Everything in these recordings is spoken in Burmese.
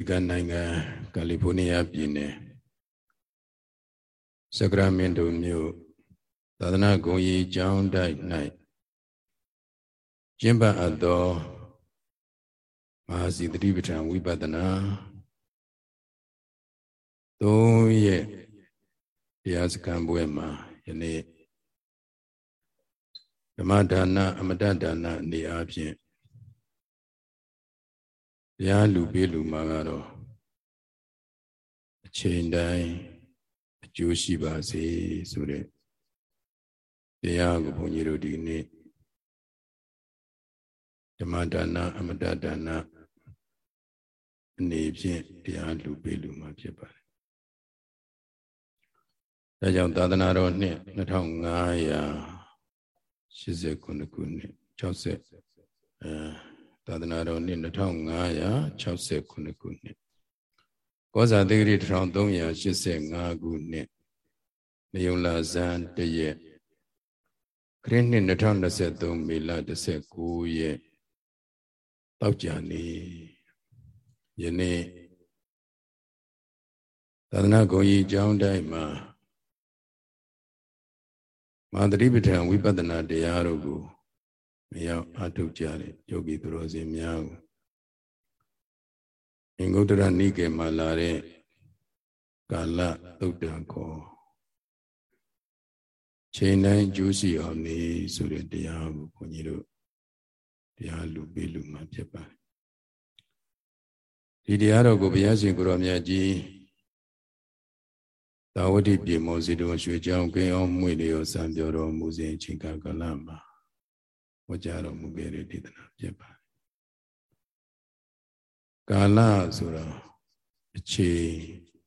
ဒီကနိုင်ငံကယ်လီဖိုးနီးယားပြည်နယ်စကရာမင်တိုမြို့သာသနာ့ဂုဏ်ကြီးကျောင်းတိုက်၌ကျင့်ပအပ်သောမဟာစီတတိပဋ္ဌာန်ဝိပဿနာသုံးရက်တရားစခန်းပွဲမှာယနေ့ဓမ္မဒါနအမတဒါနနေအားဖြင့် တရားလူပေးလူမှာကတော့အချိန်တိုင်းအကျိုးရှိပါစေဆိုတဲ့တရားကိုဘုန်းကြီးတို့ဒီနေ့ဓမ္မဒါနအမတဒါနအနေဖြင့်တရားလူပေးလူမှာဖြစ်ပါတယ်။ဒါကြောင့်သာသနာတော်နှစ်2589ခုနှစ်60အဲ သာသနာတော်နှစ်2569ခုနှစ်ကောဇာတိဂရိ1385ခုနှစ်နေုံလာဇန်တရက်ခရစ်နှစ်2023မေလ19ရက်တောက်ကြနေယနေ့သာသနာ့ဂုဏ်ကြီးကျောင်းတိုင်းမှာမာသတိပဋ္ဌာန်ဝိပဿနာတရားတို့ကို မရောက်အထုတ်ကြတဲ့ယောဂီသူတော်စင်များကိုအင်္ဂုတ္တရနိကေမှာလာတဲ့ကာလသုတ်တံခေါ်ချိန်တိုင်းကျိုးစီအောင်နေဆိုတဲ့တရားကိုဘုန်းကြီးတို့တရားလူပေးလူမှဖြစ်ပါတယ်ဒီတရားတော်ကိုဘုရားရှင်ကိုရောမြတ်ကြီးသာဝတိပြေမောစီတော်ရွှေကြောင်းကင်းအောင်မှွေလျောစံပြောတော်မူစဉ်ချိန်ကာလမှာ ဟောကြားတော်မူခဲ့တဲ့ဒေသနာဖြစ်ပါတယ်ကာလဆိုတော့အချိန်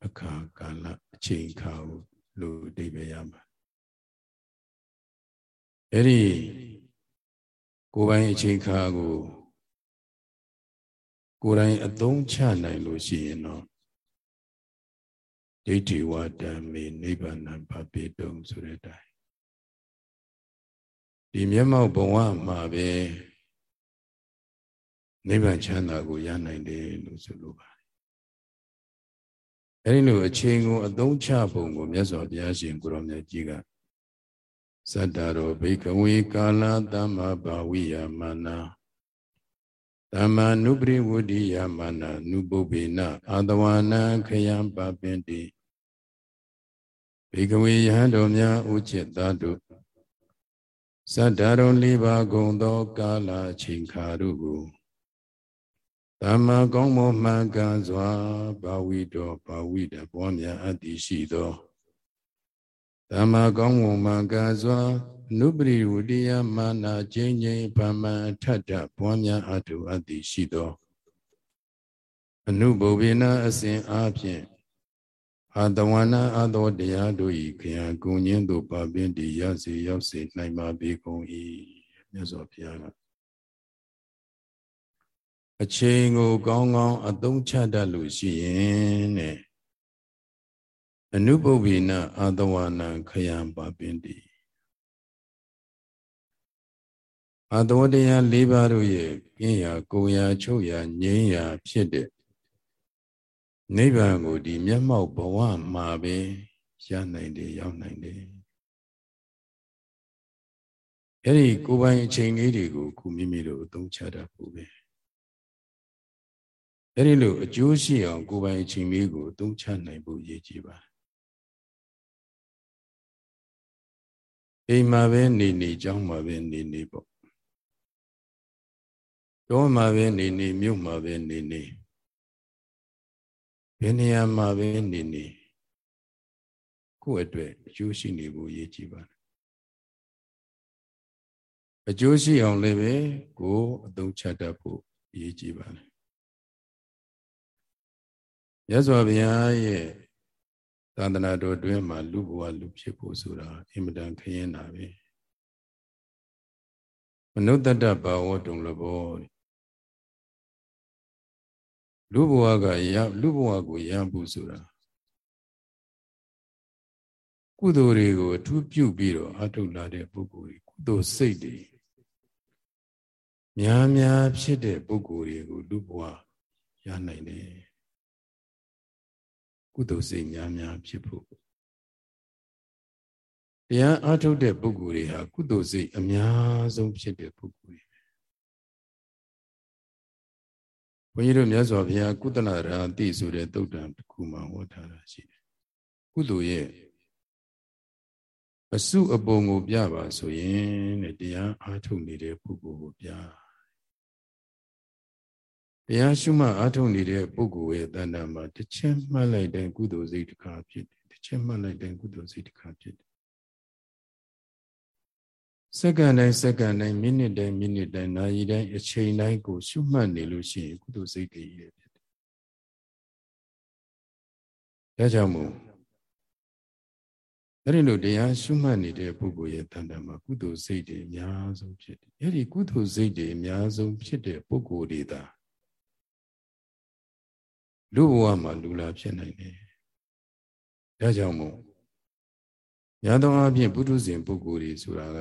အခါကာလအချိန်ခါကိုလို့အဓိပ္ပာယ်ရမှာအဲ့ဒီကိုယ်ပိုင်အချိန်ခါကိုကိုယ်တိုင်အသုံးချနိုင်လို့ရှိရင်တော့ဒိဋ္ဌိဝါဒံမေနိဗ္ဗာန်ပပိတုံဆိုတဲ့အတိုင်း ဒီမျက်မှောက်ဘဝမှာပဲနိဗ္ဗာန်ချမ်းသာကိုရနိုင်တယ်လို့ဆိုလိုပါတယ်အဲဒီလိုအချိန်ကိုအသုံးချပုံကိုမြတ်စွာဘုရားရှင်ကိုရောမြတ်ကြီးကသတ္တရောဘိကဝေကာလသမ္မာဘာဝိယမနာသမ္မာနုပရိဝုဒ္ဓိယမနာနုပုပ္ပေနအာတဝနံခယံပပင်တိဘိကဝေယဟံတော်များဥจิตသားတို့ သတ္တရုံလေးပါးကုန်သောကာလချိန်ခါတို့ကိုသမ္မာကောင်းမွန်မှန်ကန်စွာဘာဝိတော်ဘာဝိတပွားများအပ်သည်ရှိသောသမ္မာကောင်းမွန်မှန်ကန်စွာနုပရိဝတိယမာနာကျင်းချင်းဗမ္မာထထပွားများအထုအပ်သည်ရှိသော အနုဘုဗေနအစဉ်အားဖြင့် အာတဝနာအသောတရားတို့ဤခယံကုညင်းတို့ပါပင်တည်ရစေရောက်စေနိုင်ပါပေကုန်၏မြတ်စွာဘုရားကအချိန်ကိုကောင်းကောင်းအသုံးချတတ်လို့ရှိရင်တဲ့အနုပုဗ္ဗေနအာတဝနာခယံပါပင်တည်အာတဝတရား၄ပါးတို့ရဲ့ကင်းရာကိုရာချုပ်ရာငြိမ်းရာဖြစ်တဲ့ နိဗ္ဗာန်ကိုဒီမျက်မှောက်ဘဝမှာပဲရနိုင်တယ်ရောက်နိုင်တယ်အဲ့ဒီကိုယ်ပိုင်အချိန်လေးတွေကိုခုမိမိတို့အသုံးချတတ်ဖို့ပဲအဲ့ဒီလိုအကျိုးရှိအောင်ကိုယ်ပိုင်အချိန်လေးကိုအသုံးချနိုင်ဖို့ရည်ကြည်ပါတယ်အိမ်မှာပဲနေနေကြောင်းမှာပဲနေနေပေါ့တောမှာပဲနေနေမြို့မှာပဲနေနေ ဘယ်နေရာမှာပဲနေနေကိုယ့်အတွက်အကျိုးရှိနေဖို့ရည်ကြည်ပါတယ်အကျိုးရှိအောင်လည်းပဲကိုယ်အသုံးချတတ်ဖို့ရည်ကြည်ပါတယ်ရသော်ဘုရားရဲ့သာသနာတော်တွင်မှာလူဘဝလူဖြစ်ဖို့ဆိုတာအင်မတန်ခရင်တာပဲမနုဿတ္တဘာဝတုံလဘော လူဘဝကရလူဘဝကိုရဖို့ဆိုတာကုသိုလ်တွေကိုအထူးပြုပြီးတော့အထုတ်လာတဲ့ပုဂ္ဂိုလ်တွေကုသိုလ်စိတ်တွေများများဖြစ်တဲ့ပုဂ္ဂိုလ်တွေကိုလူဘဝရနိုင်တယ်ကုသိုလ်စိတ်များများဖြစ်ဖို့တရားအားထုတ်တဲ့ပုဂ္ဂိုလ်တွေဟာကုသိုလ်စိတ်အများဆုံးဖြစ်တဲ့ပုဂ္ဂိုလ်တွေ ဘုန်းကြီးတို့မြတ်စွာဘုရားကုသလရာတိဆိုတဲ့သုတ်တံတစ်ခုမှဟောထားတာရှိတယ်ကုသိုလ်ရဲ့အစုအပုံကိုပြပါဆိုရင်တဲ့တရားအားထုတ်နေတဲ့ပုဂ္ဂိုလ်ကိုပြတရားရှုမှတ်အားထုတ်နေတဲ့ပုဂ္ဂိုလ်ရဲ့တဏ္ဍာမှာတစ်ချက်မှတ်လိုက်တဲ့ကုသိုလ်စိတ်တစ်ခါဖြစ်တယ်တစ်ချက်မှတ်လိုက်တဲ့ကုသိုလ်စိတ်တစ်ခါဖြစ်တယ် စက္ကန့်တိုင်းစက္ကန့်တိုင်းမိနစ်တိုင်းမိနစ်တိုင်းနာရီတိုင်းအချိန်တိုင်းကိုရှုမှတ်နေလို့ရှိရင်ကုသိုလ်စိတ်တွေရဖြစ်တယ်။ဒါကြောင့်မို့အဲ့ဒီလိုတရားရှုမှတ်နေတဲ့ပုဂ္ဂိုလ်ရဲ့တန်တမှာကုသိုလ်စိတ်တွေအများဆုံးဖြစ်တယ်။အဲ့ဒီကုသိုလ်စိတ်တွေအများဆုံးဖြစ်တဲ့ပုဂ္ဂိုလ်တွေသာလူဘဝမှာလူလာဖြစ်နိုင်တယ်။ဒါကြောင့်မို့ညာတော်အပြင်ပုထုဇဉ်ပုဂ္ဂိုလ်တွေဆိုတာက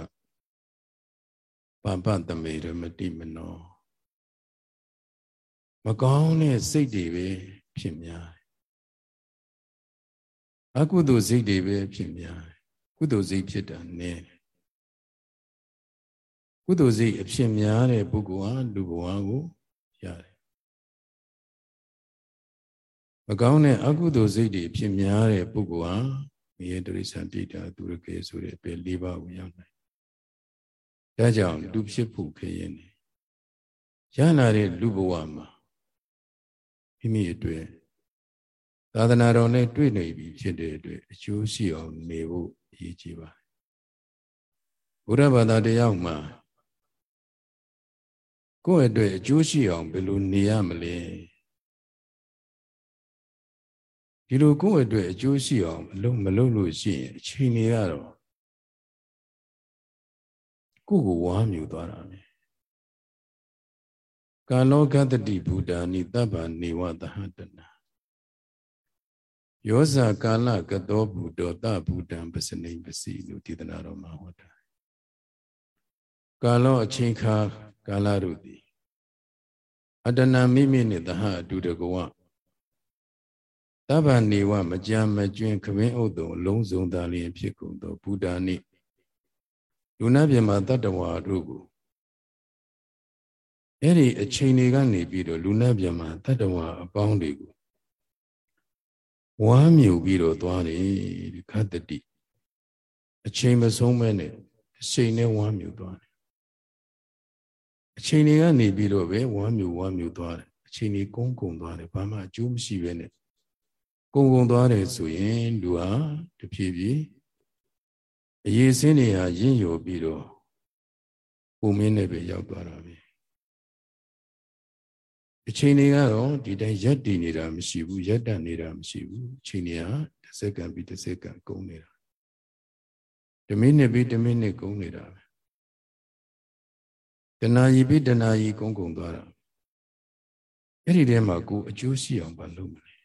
ပပတမေရမတိမနောမကောင်းတဲ့စိတ်တွေပဲဖြစ်များအကုသိုလ်စိတ်တွေပဲဖြစ်များကုသိုလ်စိတ်ဖြစ်တာနည်းကုသိုလ်စိတ်အဖြစ်များတဲ့ပုဂ္ဂိုလ်ဟာလူဘဝကိုရတယ်မကောင်းတဲ့အကုသိုလ်စိတ်တွေဖြစ်များတဲ့ပုဂ္ဂိုလ်ဟာမြေတရိစ္ဆာန်တိတာသူရကေဆိုတဲ့ပဲ၄ပါးကိုရောက်နိုင် ဒါကြောင့်လူဖြစ်ဖို့ခရင်နေရလာတဲ့လူဘဝမှာမိမိအတွက်သာသနာတော်နဲ့တွေ့နေပြီဖြစ်တဲ့အတွက်အကျိုးရှိအောင်နေဖို့အရေးကြီးပါတယ်ဘုရားဘာသာတရားမှာကိုယ့်အတွက်အကျိုးရှိအောင်ဘယ်လိုနေရမလဲဒီလိုကိုယ့်အတွက်အကျိုးရှိအောင်မလုပ်မလုပ်လို့ရှိရင်အချိန်တွေကတော့ ကိုကိုဝါမြူသွားတာပဲကာလောကတတိဘုဒ္ဓာနိတဗ္ဗနေဝသဟတနာယောဇာကာလကတောဘုဒ္ဓတဘုဒ္ဓံပစနိပစီလို့ဒေသနာတော်မှာဟောတာကာလောအချိန်ခါကာလတို့သည်အတဏမိမိနှင့်သဟအတူတကောတဗ္ဗနေဝမကြမ်းမကျွင်းခဝင်းဥဒ္ဒုံလုံးစုံသာလျင်ဖြစ်ကုန်သောဘုဒ္ဓာနိ လူနာပြမတတ္တဝါတို့ကိုအဲ့ဒီအချိန်တွေကနေပြီးတော့လူနာပြမတတ္တဝါအပေါင်းတွေကိုဝမ်းမြူပြီးတော့သွားတယ်ခတ္တတိအချိန်မဆုံးမဲနဲ့အချိန်နဲ့ဝမ်းမြူသွားတယ်အချိန်တွေကနေပြီးတော့ပဲဝမ်းမြူဝမ်းမြူသွားတယ်အချိန်တွေကုန်းကုန်းသွားတယ်ဘာမှအကျိုးမရှိပဲနဲ့ကုန်းကုန်းသွားတယ်ဆိုရင်လူဟာတဖြည်းဖြည်း အရေးစင်းတွေဟာရင့်ရော်ပြီးတော့ပုံမင်းနဲ့ပဲရောက်သွားတာပဲအချိန်တွေကတော့ဒီတိုင်းရက်တည်နေတာမရှိဘူးရက်တန့်နေတာမရှိဘူးအချိန်တွေဟာတစ်စက္ကန့်ပြီးတစ်စက္ကန့်ကုန်နေတာတစ်မိနစ်ပြီးတစ်မိနစ်ကုန်နေတာပဲတဏှာကြီးပြီးတဏှာကြီးကုန်ကုန်သွားတာအဲ့ဒီထဲမှာကိုအကျိုးရှိအောင်မလုပ်မလဲ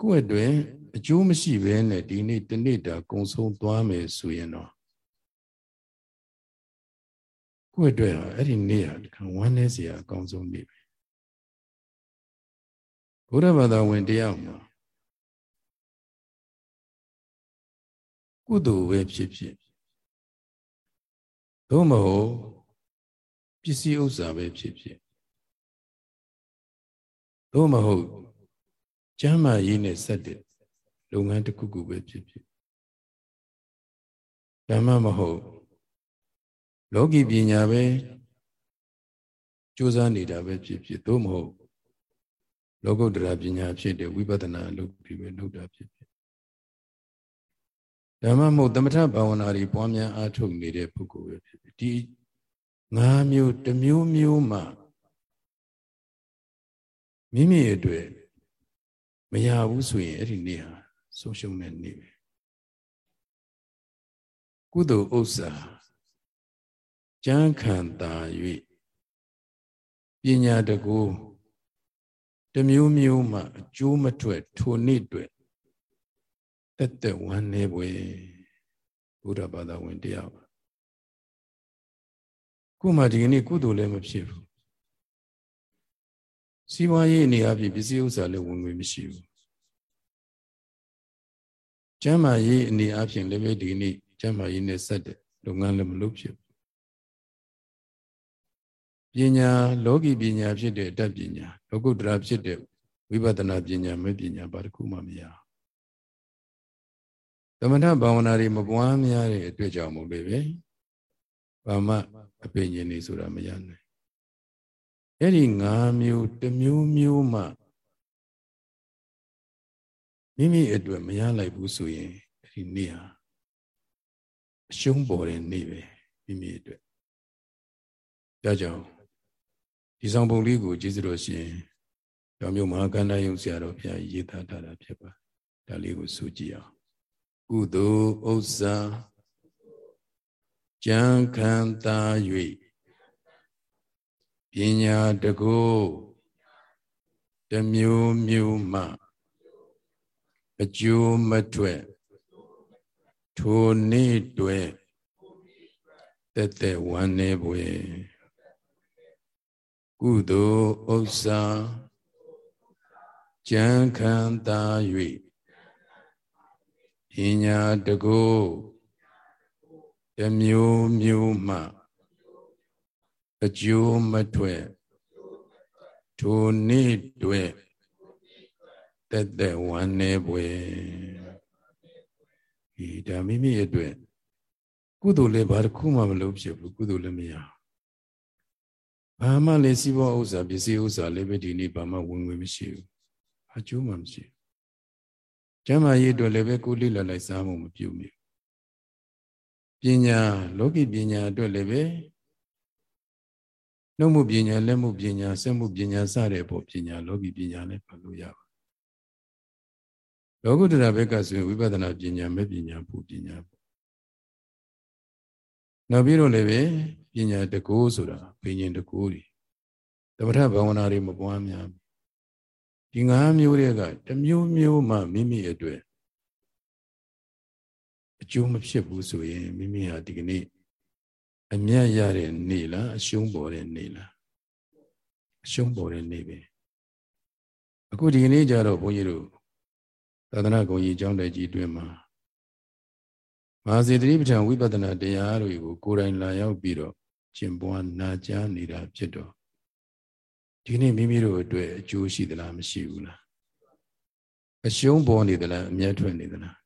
ကိုယ့်အတွက် အကျိုးမရှိဘဲနဲ့ဒီနေ့တနေ့တာကုံဆုံးသွားမယ်ဆိုရင်တော့ကိုယ့်အတွက်ဟာအဲ့ဒီနေ့ဟာတခါဝမ်းနည်းစရာအကောင်းဆုံးနေ့ပဲဘုရားဘာသာဝင်တရားမှာကုသိုလ်ပဲဖြစ်ဖြစ်သို့မဟုတ်ပစ္စည်းဥစ္စာပဲဖြစ်ဖြစ်သို့မဟုတ်ကျမ်းမာရေးနဲ့ဆက်တဲ့ လုပ်ငန်းတစ်ခုခုပဲဖြစ်ဖြစ်ဓမ္မမဟုတ်လောကီပညာပဲကြိုးစားနေတာပဲဖြစ်ဖြစ်သို့မဟုတ်လောကုတ္တရာပညာဖြစ်တဲ့ဝိပဿနာလုပ်ပြီးပဲလုပ်တာဖြစ်ဖြစ်ဓမ္မမဟုတ်သမထဘာဝနာတွေပွားများအားထုတ်နေတဲ့ပုဂ္ဂိုလ်ပဲဖြစ်ဖြစ်ဒီငါးမျိုးတစ်မျိုးမျိုးမှမိမိအတွက်မရဘူးဆိုရင်အဲ့ဒီနေ့ဟာ ဆုံးရှုံးတဲ့နေ့ပဲကုသိုလ်ဥစ္စာကြမ်းခံတာ၍ပညာတကူတမျိုးမျိုးမှအကျိုးမထွက်ထိုနေ့တွေ့တက်တက်ဝမ်းနေပွဲဘုရားဘာသာဝင်တရားပါခုမှဒီကနေ့ကုသိုလ်လည်းမဖြစ်ဘူးစီးပွားရေးအနေအချင်းပစ္စည်းဥစ္စာလည်းဝင်ငွေမရှိဘူး ကျမ်းမာရေးအနေအချင်းလည်းပဲဒီနေ့ကျမ်းမာရေးနဲ့ဆက်တဲ့လုပ်ငန်းလည်းမလုပ်ဖြစ်ပညာလောကီပညာဖြစ်တဲ့အတတ်ပညာလောကုတ္တရာဖြစ်တဲ့ဝိပဿနာပညာမဲ့ပညာဘာတစ်ခုမှမရသမထဘာဝနာတွေမပွားများတဲ့အတွက်ကြောင့်မို့လေပဲဘာမှအပင်ရှင်နေဆိုတာမရနိုင်အဲ့ဒီ၅မျိုးတစ်မျိုးမျိုးမှ မိမိအတွက်မရလိုက်ဘူးဆိုရင်အဲ့ဒီနေ့ဟာအရှုံးပေါ်တဲ့နေ့ပဲမိမိအတွက်ဒါကြောင့်ဒီဆောင်ပုံလေးကိုကြည့်စလို့ရှိရင်ကျောင်းမြို့မဟာကန္တယုံဆရာတော်ဘုရားရေးသားထားတာဖြစ်ပါဒါလေးကိုဆိုကြည့်အောင်ကုသိုလ်ဥစ္စာကြံခံတာ၍ပညာတကုတမျိုးမျိုးမှ အကျိုးမထွက်ထိုနေ့တွင်တက်တဲ့ဝမ်းနေပွေကုသိုလ်ဥစ္စာကြံခံတာ၍ပညာတကုတမျိုးမျိုးမှအကျိုးမထွက်ထိုနေ့တွင် တက်တဲ့ဝမ်းနေပွေဒီဒါမိမိအတွက်ကုသိုလ်လည်းဘာတစ်ခုမှမလုပ်ဖြစ်ဘူးကုသိုလ်လည်းမရဘာမှလည်းစီးပွားဥစ္စာပစ္စည်းဥစ္စာလည်းပဲဒီနေ့ဘာမှဝင်ဝင်မရှိဘူးအကျိုးမှမရှိဘူးကျမ်းမာရေးအတွက်လည်းပဲကိုလိလလိုက်စားမှုမပြုမိပညာလောကီပညာအတွက်လည်းပဲနှုတ်မှုပညာလက်မှုပညာစက်မှုပညာစတဲ့ပေါ်ပညာလောကီပညာလည်းဖတ်လို့ရပါ လောကုတ္တရာဘက်ကဆိုရင်ဝိပဿနာပညာမဲ့ပညာပူပညာပေါ့နောက်ပြီးတော့လည်းပဲပညာတကူဆိုတာဘိညာဉ်တကူတွေသမထဘာဝနာတွေမပွားများဒီငါးမျိုးတွေကတမျိုးမျိုးမှမိမိအတွက်အကျိုးမဖြစ်ဘူးဆိုရင်မိမိဟာဒီကနေ့အမြတ်ရတဲ့နေ့လားအရှုံးပေါ်တဲ့နေ့လားအရှုံးပေါ်တဲ့နေ့ပဲအခုဒီကနေ့ကြတော့ဘုန်းကြီးတို့ သာသနာ့ဂုဏ်ကြီးကျောင်းတိုက်ကြီးတွင်မှာမဟာစေတတိပဋ္ဌာန်ဝိပဿနာတရားတွေကိုကိုယ်တိုင်လာရောက်ပြီးတော့ကျင့်ပွားနာကြားနေတာဖြစ်တော့ဒီနေ့မိမိတို့အတွက်အကျိုးရှိသလားမရှိဘူးလားအရှုံးပေါ်နေသလားအမျက်ထွက်နေသလား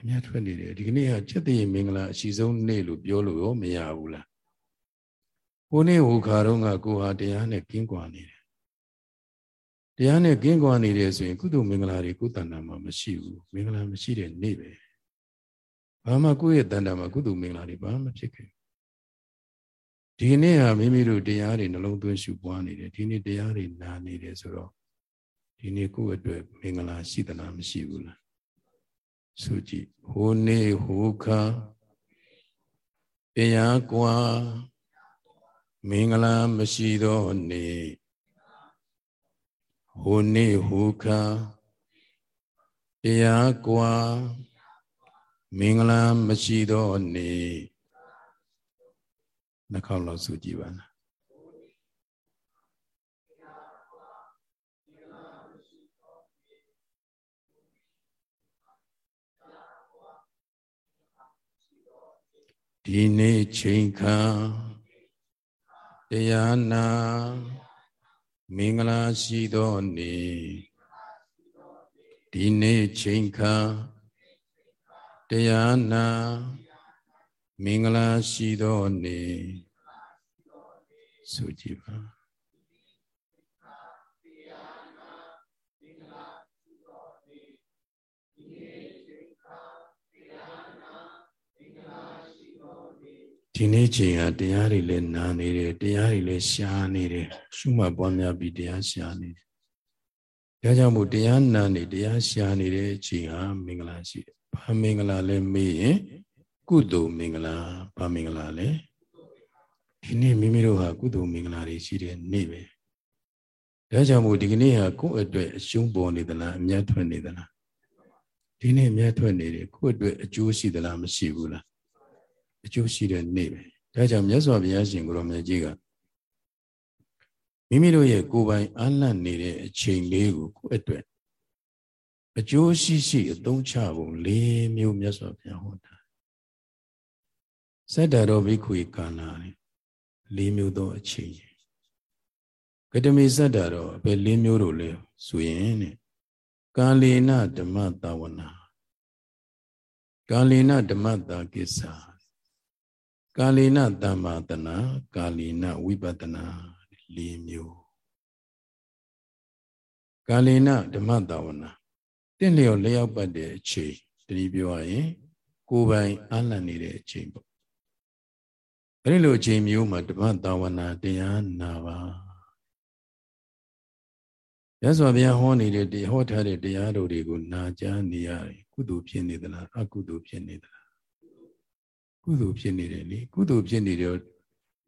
အမျက်ထွက်နေတယ်ဒီကနေ့ကချက်တည်မင်္ဂလာအရှိဆုံးနေ့လို့ပြောလို့ရောမရဘူးလားဟိုနေ့ဟိုခါတော့ကကိုဟာတရားနဲ့ကင်းကွာနေတယ် တရားနဲ့ကင်းကွာနေတယ်ဆိုရင် ကုသိုလ်မင်္ဂလာတွေကိုယ်တဏ္ဍာမှာမရှိဘူးမင်္ဂလာမရှိတဲ့နေ့ပဲဘာမှကိုယ့်ရဲ့တဏ္ဍာမှာကုသိုလ်မင်္ဂလာတွေဘာမှဖြစ်ခဲ့ဒီနေ့ဟာမိမိတို့တရားတွေနှလုံးသွင်းရှုပွားနေတယ်ဒီနေ့တရားတွေနာနေတယ်ဆိုတော့ဒီနေ့ကိုယ့်အတွက်မင်္ဂလာရှိသလားမရှိဘူးလားဆိုကြည့်ဟိုနေ့ဟိုခါတရားကွာမင်္ဂလာမရှိသောနေ့ ဟိုနေ့ဟိုခါတရားကွာမင်္ဂလာမရှိသောနေ့နှခေါက်လောက်ဆိုကြည့်ပါလားဒီနေ့ချိန်ခါတရားနာ မင်္ဂလာရှိသောနေ့ဒီနေ့ချိန်ခါတရားနာမင်္ဂလာရှိသောနေ့ဆိုကြည်ပါ ဒီနေ့ချိန်ဟာတရားတွေလည်းနာနေတယ်တရားတွေလည်းရှားနေတယ်ရှုမှတ်ပွားများပြီးတရားရှားနေတယ်ဒါကြောင့်မို့တရားနာနေတရားရှားနေတဲ့ချိန်ဟာမင်္ဂလာရှိတယ်ဘာမင်္ဂလာလဲမေးရင်ကုသိုလ်မင်္ဂလာဘာမင်္ဂလာလဲဒီနေ့မိမိတို့ဟာကုသိုလ်မင်္ဂလာတွေရှိတဲ့နေ့ပဲဒါကြောင့်မို့ဒီကနေ့ဟာကိုယ့်အတွက်အရှုံးပေါ်နေသလားအမြတ်ထွက်နေသလားဒီနေ့အမြတ်ထွက်နေတယ်ကိုယ့်အတွက်အကျိုးရှိသလားမရှိဘူးလား အကျိုးရှိတဲ့နေ့ပဲဒါကြောင့်မြတ်စွာဘုရားရှင်ကိုရောမြတ်ကြီးကမိမိတို့ရဲ့ကိုယ်ပိုင်အလတ်နေတဲ့အချိန်လေးကိုကိုယ့်အတွက်အကျိုးရှိရှိအသုံးချဖို့၄မျိုးမြတ်စွာဘုရားဟောတာစတ္တရောဘိက္ခုကာနာ၄မျိုးသောအချိန်ကတမိစတ္တရောဘယ်၄မျိုးတို့လဲဆိုရင်တဲ့ကာလေနဓမ္မတဝနာကာလေနဓမ္မတာကိစ္စ ကာလေနတမ္မာတနာကာလေနဝိပဿနာ၄မျိုးကာလေနဓမ္မတဝနာတင့်လျော်လျောက်ပတ်တဲ့အချိန်တတိပြောရရင် ကိုယ်ပိုင်အလန့်နေတဲ့အချိန်ပေါ့အဲဒီလိုအချိန်မျိုးမှာဓမ္မတဝနာတရားနာပါရသော်ဘုရားဟောနေတဲ့တရားဟောထားတဲ့တရားတော်တွေကိုနာကြားနေရတယ်ကုသိုလ်ဖြစ်နေသလားအကုသိုလ်ဖြစ်နေသလား ကုသိုလ်ဖြစ်နေတယ်လေကုသိုလ်ဖြစ်နေတော့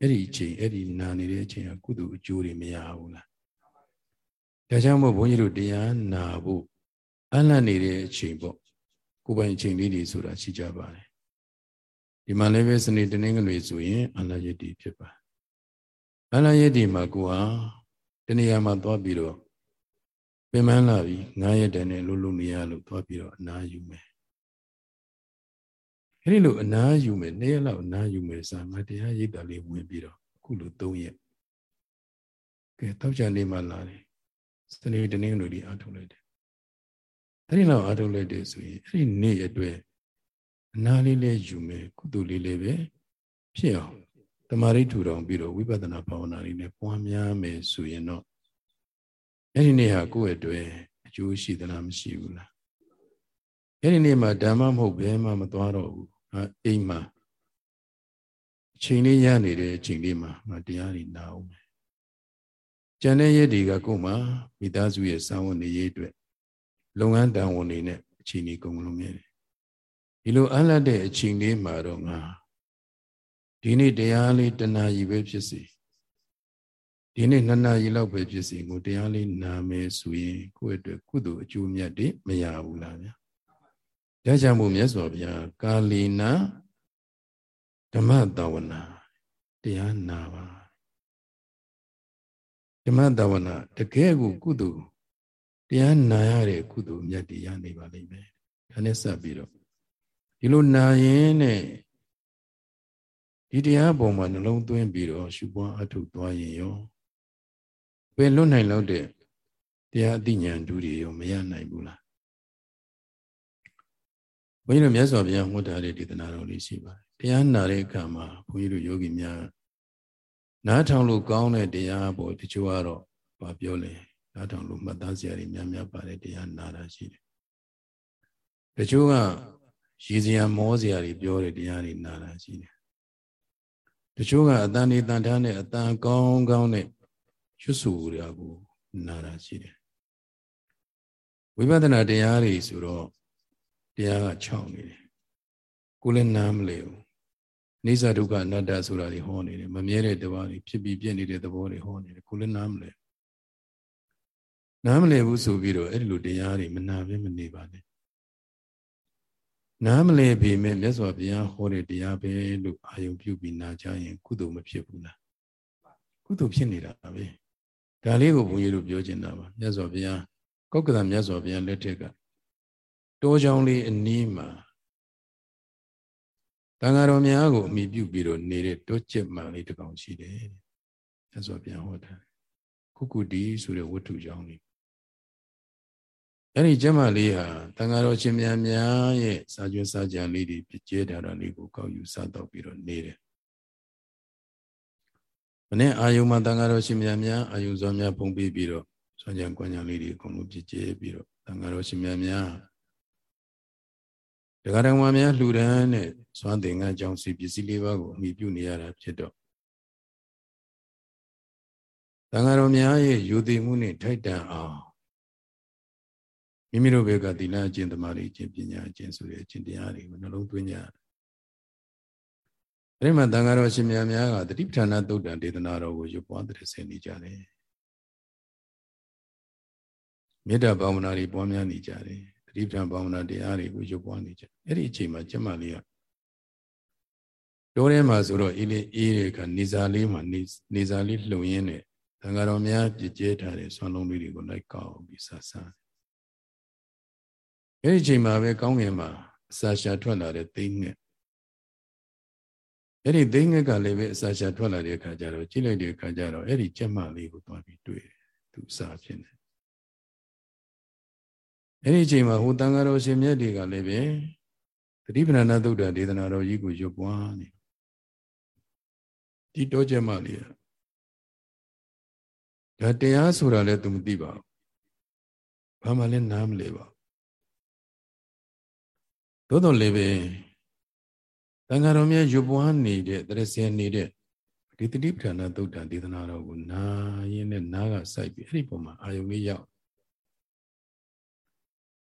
အဲ့ဒီအချိန်အဲ့ဒီနာနေတဲ့အချိန်ကကုသိုလ်အကျိုးတွေမရဘူးလားဒါကြောင့်မို့ဘုန်းကြီးတို့တရားနာဖို့အလန့်နေတဲ့အချိန်ပေါ့ကိုယ်ပိုင်အချိန်လေးတွေဆိုတာရှိကြပါတယ်ဒီမှာလည်းပဲစနေတနင်္ဂနွေဆိုရင်အလ္လာယတိဖြစ်ပါအလ္လာယတိမှာကိုဟာတနေရာမှာသွားပြီးတော့ပင်မလာပြီငားရက်တည်းနဲ့လှုပ်လှုပ်နေရလို့သွားပြီးတော့အနားယူမယ် အဲဒီလိုအနားယူမယ်နေ့ရက်လောက်အနားယူမယ်စာမတရားရိပ်တာလေးဝင်ပြီးတော့အခုလို၃ရက်ကဲတောက်ကြနေမှလာတယ်စနေတနင်္ဂနွေဒီအားထုတ်လိုက်တယ်အဲဒီလောက်အားထုတ်လိုက်တယ်ဆိုရင်အဲ့ဒီနေ့အတွက်အနာလေးလေးယူမယ်ကုသိုလ်လေးလေးပဲဖြစ်အောင်တမာရိထူထောင်ပြီးတော့ဝိပဿနာဘာဝနာလေးနဲ့ပွားများမယ်ဆိုရင်တော့အဲ့ဒီနေ့ဟာကိုယ့်အတွက်အကျိုးရှိသလားမရှိဘူးလားအဲ့ဒီနေ့မှာဓမ္မမဟုတ်ဘဲမှမသွားတော့ဘူး အိမ်မှာအချိန်လေးရနေတဲ့အချိန်လေးမှာငါတရားတွေနာအောင်မယ်ကျန်တဲ့ရက်တွေကကိုယ်မှာမိသားစုရဲ့စာဝန်တွေရေးအတွက်လုပ်ငန်းတန်ဝန်တွေနဲ့အချိန်ကြီးကုန်လုံးခဲ့တယ်ဒီလိုအလတ်တဲ့အချိန်လေးမှာတော့ငါဒီနေ့တရားလေးတဏှာကြီးပဲဖြစ်စီဒီနေ့နှစ်နာရီလောက်ပဲဖြစ်စီကိုတရားလေးနာမယ်ဆိုရင်ကိုယ့်အတွက်ကုသိုလ်အကျိုးမြတ်တွေမရဘူးလားဗျာ ဒါကြောင့်မို့မြတ်စွာဘုရားကာလီနာဓမ္မတဝနာတရားနာပါဓမ္မတဝနာတကယ်ကိုကုသိုလ်တရားနာရတဲ့ကုသိုလ်မြတ်တွေရနေပါလိမ့်မယ်ဒါနဲ့ဆက်ပြီးတော့ဒီလိုနာရင်နဲ့ဒီတရားပုံမှာနှလုံးသွင်းပြီးတော့ရှုပွားအထုသွားရင်ရောဘယ်လွတ်နိုင်လို့တဲ့တရားအသိဉာဏ်တူတွေရောမရနိုင်ဘူးလား ဘုန်းကြီးတို့မြတ်စွာဘုရားဟောထားတဲ့ဒေသနာတော်လေးရှိပါတယ်တရားနာတဲ့အခါမှာဘုန်းကြီးတို့ယောဂီများနားထောင်လို့ကောင်းတဲ့တရားပေါ့တချို့ကတော့ဘာပြောလဲနားထောင်လို့မှတ်သားစရာတွေများများပါတယ်တရားနာတာရှိတယ်တချို့ကရည်စရာမောစရာတွေပြောတဲ့တရားတွေနာတာရှိတယ်တချို့ကအတန်ဒီတန်ထားနဲ့အတန်ကောင်းကောင်းနဲ့ရွတ်ဆိုရကိုနာတာရှိတယ်ဝိပဿနာတရားတွေဆိုတော့ တရားက6နေတယ်ကိုလည်းနားမလဲဘူးနေသဒုက္ခအနတ္တဆိုတာတွေဟောနေတယ်မမြဲတဲ့တဘာတွေဖြစ်ပြီးပြည့်နေတဲ့သဘောတွေဟောနေတယ်ကိုလည်းနားမလဲနားမလဲဘူးဆိုပြီးတော့အဲ့ဒီလိုတရားတွေမနာဘဲမနေပါနဲ့နားမလဲပေမဲ့မြတ်စွာဘုရားဟောတဲ့တရားပဲလို့အာယုံပြုပြီးနာကြရင်ကုသိုလ်မဖြစ်ဘူးလားကုသိုလ်ဖြစ်နေတာပဲဒါလေးကိုဘုန်းကြီးတို့ပြောချင်တာပါမြတ်စွာဘုရားကောက်ကတမြတ်စွာဘုရားလက်ထက်က တောချောင်းလေးအနီးမှာတန်ဃာတော်များကိုအမိပြုပြီးတော့နေတဲ့တောကျက်မှန်လေးတစ်ကောင်ရှိတယ်မြတ်စွာဘုရားဟောတာခုကုတီဆိုတဲ့ဝတ္ထုကြောင်းလေးအဲ့ဒီကျမလေးဟာတန်ဃာတော်ရှင်များများရဲ့စာကျွန်းစာကြံလေးတွေပြကျဲထားတာလေးကိုကောက်ယူစားတော့ပြီးတော့နေတယ်မနေ့အာယုံမှာတန်ဃာတော်ရှင်များများအာယုံစွာများပုံပြီးပြီးတော့စွမ်းကြံကွမ်းကြံလေးတွေအကုန်လုံးပြကျဲပြီးတော့တန်ဃာတော်ရှင်များများ ဒကာတော်များလှူဒန်းတဲ့စွမ်းသင်္ကန်းကြောင့်စီပစ္စည်းလေးပါးကိုအမိပြုနေရတာဖြစ်တော့တန်ဃာတော်များရဲ့ယူသိမှုနဲ့ထိုက်တန်အောင်မိမိတို့ဘက်ကသီလအကျင့်သမာဓိအကျင့်ပညာအကျင့်ဆိုတဲ့အကျင့်တရားတွေကိုနှလုံးသွင်းကြရတယ်အဲ့ဒီမှာတန်ဃာတော်ရှင်များများကတတိပဋ္ဌာနာသုတ်တံဒေသနာတော်ကိုရွတ်ပွားတဲ့ဆင်နေကြတယ်မေတ္တာဘာဝနာတွေပွားများနေကြတယ် တတိပဋ္ဌာန်ဘာဝနာတရားတွေကိုရွတ်ပွားနေကြအဲ့ဒီအချိန်မှာကျမလေးကတိုးထဲမှာဆိုတော့အေးလေးအေးတဲ့ခါနေစာလေးမှာနေနေစာလေးလှုံရင်းနဲ့သံဃာတော်များပြည့်ကျဲထားတဲ့ဆွမ်းလုံးလေးတွေကိုလိုက်ကောက်ပြီးဆဆအဲ့ဒီချိန်မှာပဲကောင်းငင်မှာအစာရှာထွက်လာတဲ့သိငှက်အဲ့ဒီသိငှက်ကလည်းပဲအစာရှာထွက်လာတဲ့အခါကျတော့ကြည့်လိုက်တဲ့အခါကျတော့အဲ့ဒီကြက်မလေးကိုသွားပြီးတွေ့တယ်သူအစာဖြစ်နေ အဲ့ဒီချိန်မှာဟိုတန်ဃာတော်ရှင်မြတ်တွေကလည်းပဲသတိပဋ္ဌာန်သုဒ္ဓဒေသနာတော်ကြီးကိုရွတ်ပွားနေဒီတော့ကြက်မလေးကဒါတရားဆိုတာလည်းသူမသိပါဘူးဘာမှလည်းနားမလဲပါသို့တော်လည်းပဲတန်ဃာတော်များရွပွားနေတဲ့တရစေနေတဲ့ဒီတတိပဋ္ဌာန်သုတ်တံဒေသနာတော်ကိုနာရင်းနဲ့နားကစိုက်ပြီးအဲ့ဒီပုံမှာအာယုံလေးရောက်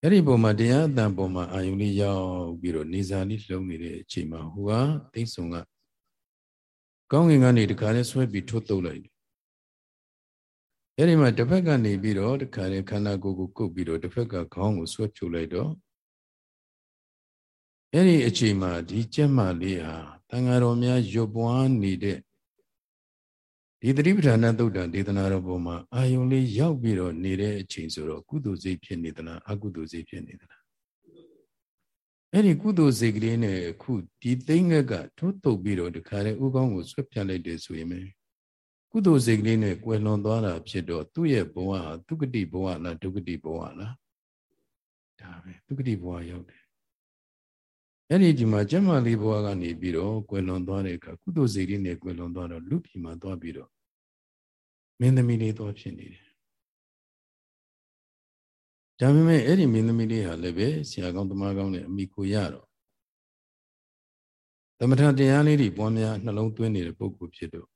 အဲ့ဒီပုံမှာတရားအတန်ပုံမှာအာယုံလေးရောက်ပြီးတော့နေစာလေးလှုံနေတဲ့အချိန်မှာဟိုကသိဆုံကကောင်းငင်ကနေတခါလဲဆွဲပြီးထုတ်တုပ်လိုက်တယ်အဲ့ဒီမှာတစ်ဖက်ကနေပြီးတော့တခါလေခန္ဓာကိုယ်ကိုကုတ်ပြီးတော့တစ်ဖက်ကခေါင်းကိုဆွဲဖြုတ်လိုက်တော့အဲ့ဒီအချိန်မှာဒီကျက်မလေးဟာတန်ဃာတော်များရွပွားနေတဲ့ ဒီသတိပဋ္ဌာန်သုတ်တံဒေသနာတော်ပေါ်မှာအာယုံလေးရောက်ပြီးတော့နေတဲ့အချိန်ဆိုတော့ကုသိုလ်စိတ်ဖြစ်နေသလားအကုသိုလ်စိတ်ဖြစ်နေသလားအဲ့ဒီကုသိုလ်စိတ်ကလေးနဲ့အခုဒီသိင္ကကထိုးတုပ်ပြီးတော့တခါလေဥကောင်းကိုဆွဲပြလိုက်တယ်ဆိုရင်ကုသိုလ်စိတ်ကလေးနဲ့ကွယ်လွန်သွားတာဖြစ်တော့သူ့ရဲ့ဘဝဟာဒုက္ကတိဘဝလားဒုက္ကတိဘဝလားဒါပဲဒုက္ကတိဘဝရောက်တယ် အဲ့ဒီဒီမှာကျမလေးဘဝကနေပြီးတော့ကွယ်လွန်သွားတဲ့အခါကုသိုလ်စိတ်လေးနဲ့ကွယ်လွန်သွားတော့လူပြည်မှာသွားပြီးတော့မင်းသမီးလေးသွားဖြစ်နေတယ်ဒါပေမဲ့အဲ့ဒီမင်းသမီးလေးဟာလည်းပဲဆရာကောင်းတမကောင်းနဲ့အမိကိုရတော့သမထတရားလေးတွေပွားများနှလုံးသွင်းနေတဲ့ပုဂ္ဂိုလ်ဖြစ်တော့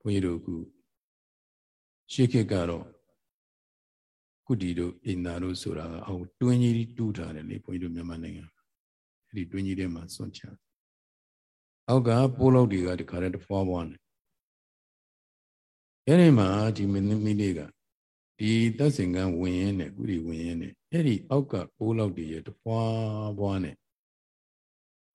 ဘုန်းကြီးတို့ခုရှေးခေတ်ကတော့ကုတီတို့အိမ်သာတို့ဆိုတာအောက်တွင်းကြီးတူးထားတယ်လေဘုန်းကြီးတို့မြန်မာနိုင်ငံ အဲ့ဒီတွင်းကြီးထဲမှာစွန့်ချအောက်ကပိုးလောက်တွေကတခါတည်းတဖွာဖွာနေအဲ့ဒီမှာဒီမင်းသမီးလေးကဒီသက်စင်ကန်းဝင်ရင်းနဲ့ကုတီဝင်ရင်းနဲ့အဲ့ဒီအောက်ကပိုးလောက်တွေရတဖွာဖွာနဲ့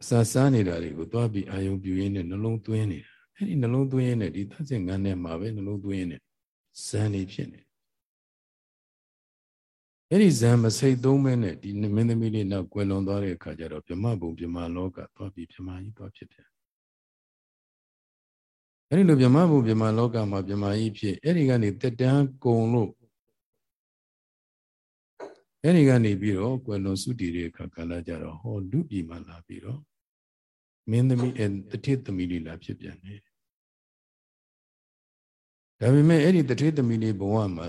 အစာစားနေတာတွေကိုသွားပြီးအာယုံပြူရင်းနဲ့နှလုံးသွင်းနေတာအဲ့ဒီနှလုံးသွင်းရင်းနဲ့ဒီသတ်စင်ငန်းထဲမှာပဲနှလုံးသွင်းရင်းနဲ့ဇန်နေဖြစ်နေ အဲ့ဒီဇန်မစိတ်သုံးမဲနဲ့ဒီမင်းသမီးလေးနောက်ကွယ်လွန်သွားတဲ့အခါကျတော့ဗြဟ္မဘုံဗြဟ္မလောကသွားပြီးဗြဟ္မကြီးသွားဖြစ်ပြန်အဲ့ဒီလိုဗြဟ္မဘုံဗြဟ္မလောကမှာဗြဟ္မကြီးဖြစ်အဲ့ဒီကနေတက်တန်းကုံလို့အဲ့ဒီကနေပြီးတော့ကွယ်လွန်စုတည်တဲ့အခါကာလကြတော့ဟောလူပြည်မှာလာပြီးတော့မင်းသမီးအဲတတိသမီးလေးလာဖြစ်ပြန်တယ်ဒါပေမဲ့အဲ့ဒီတထေးသမီးလေးဘဝမှာ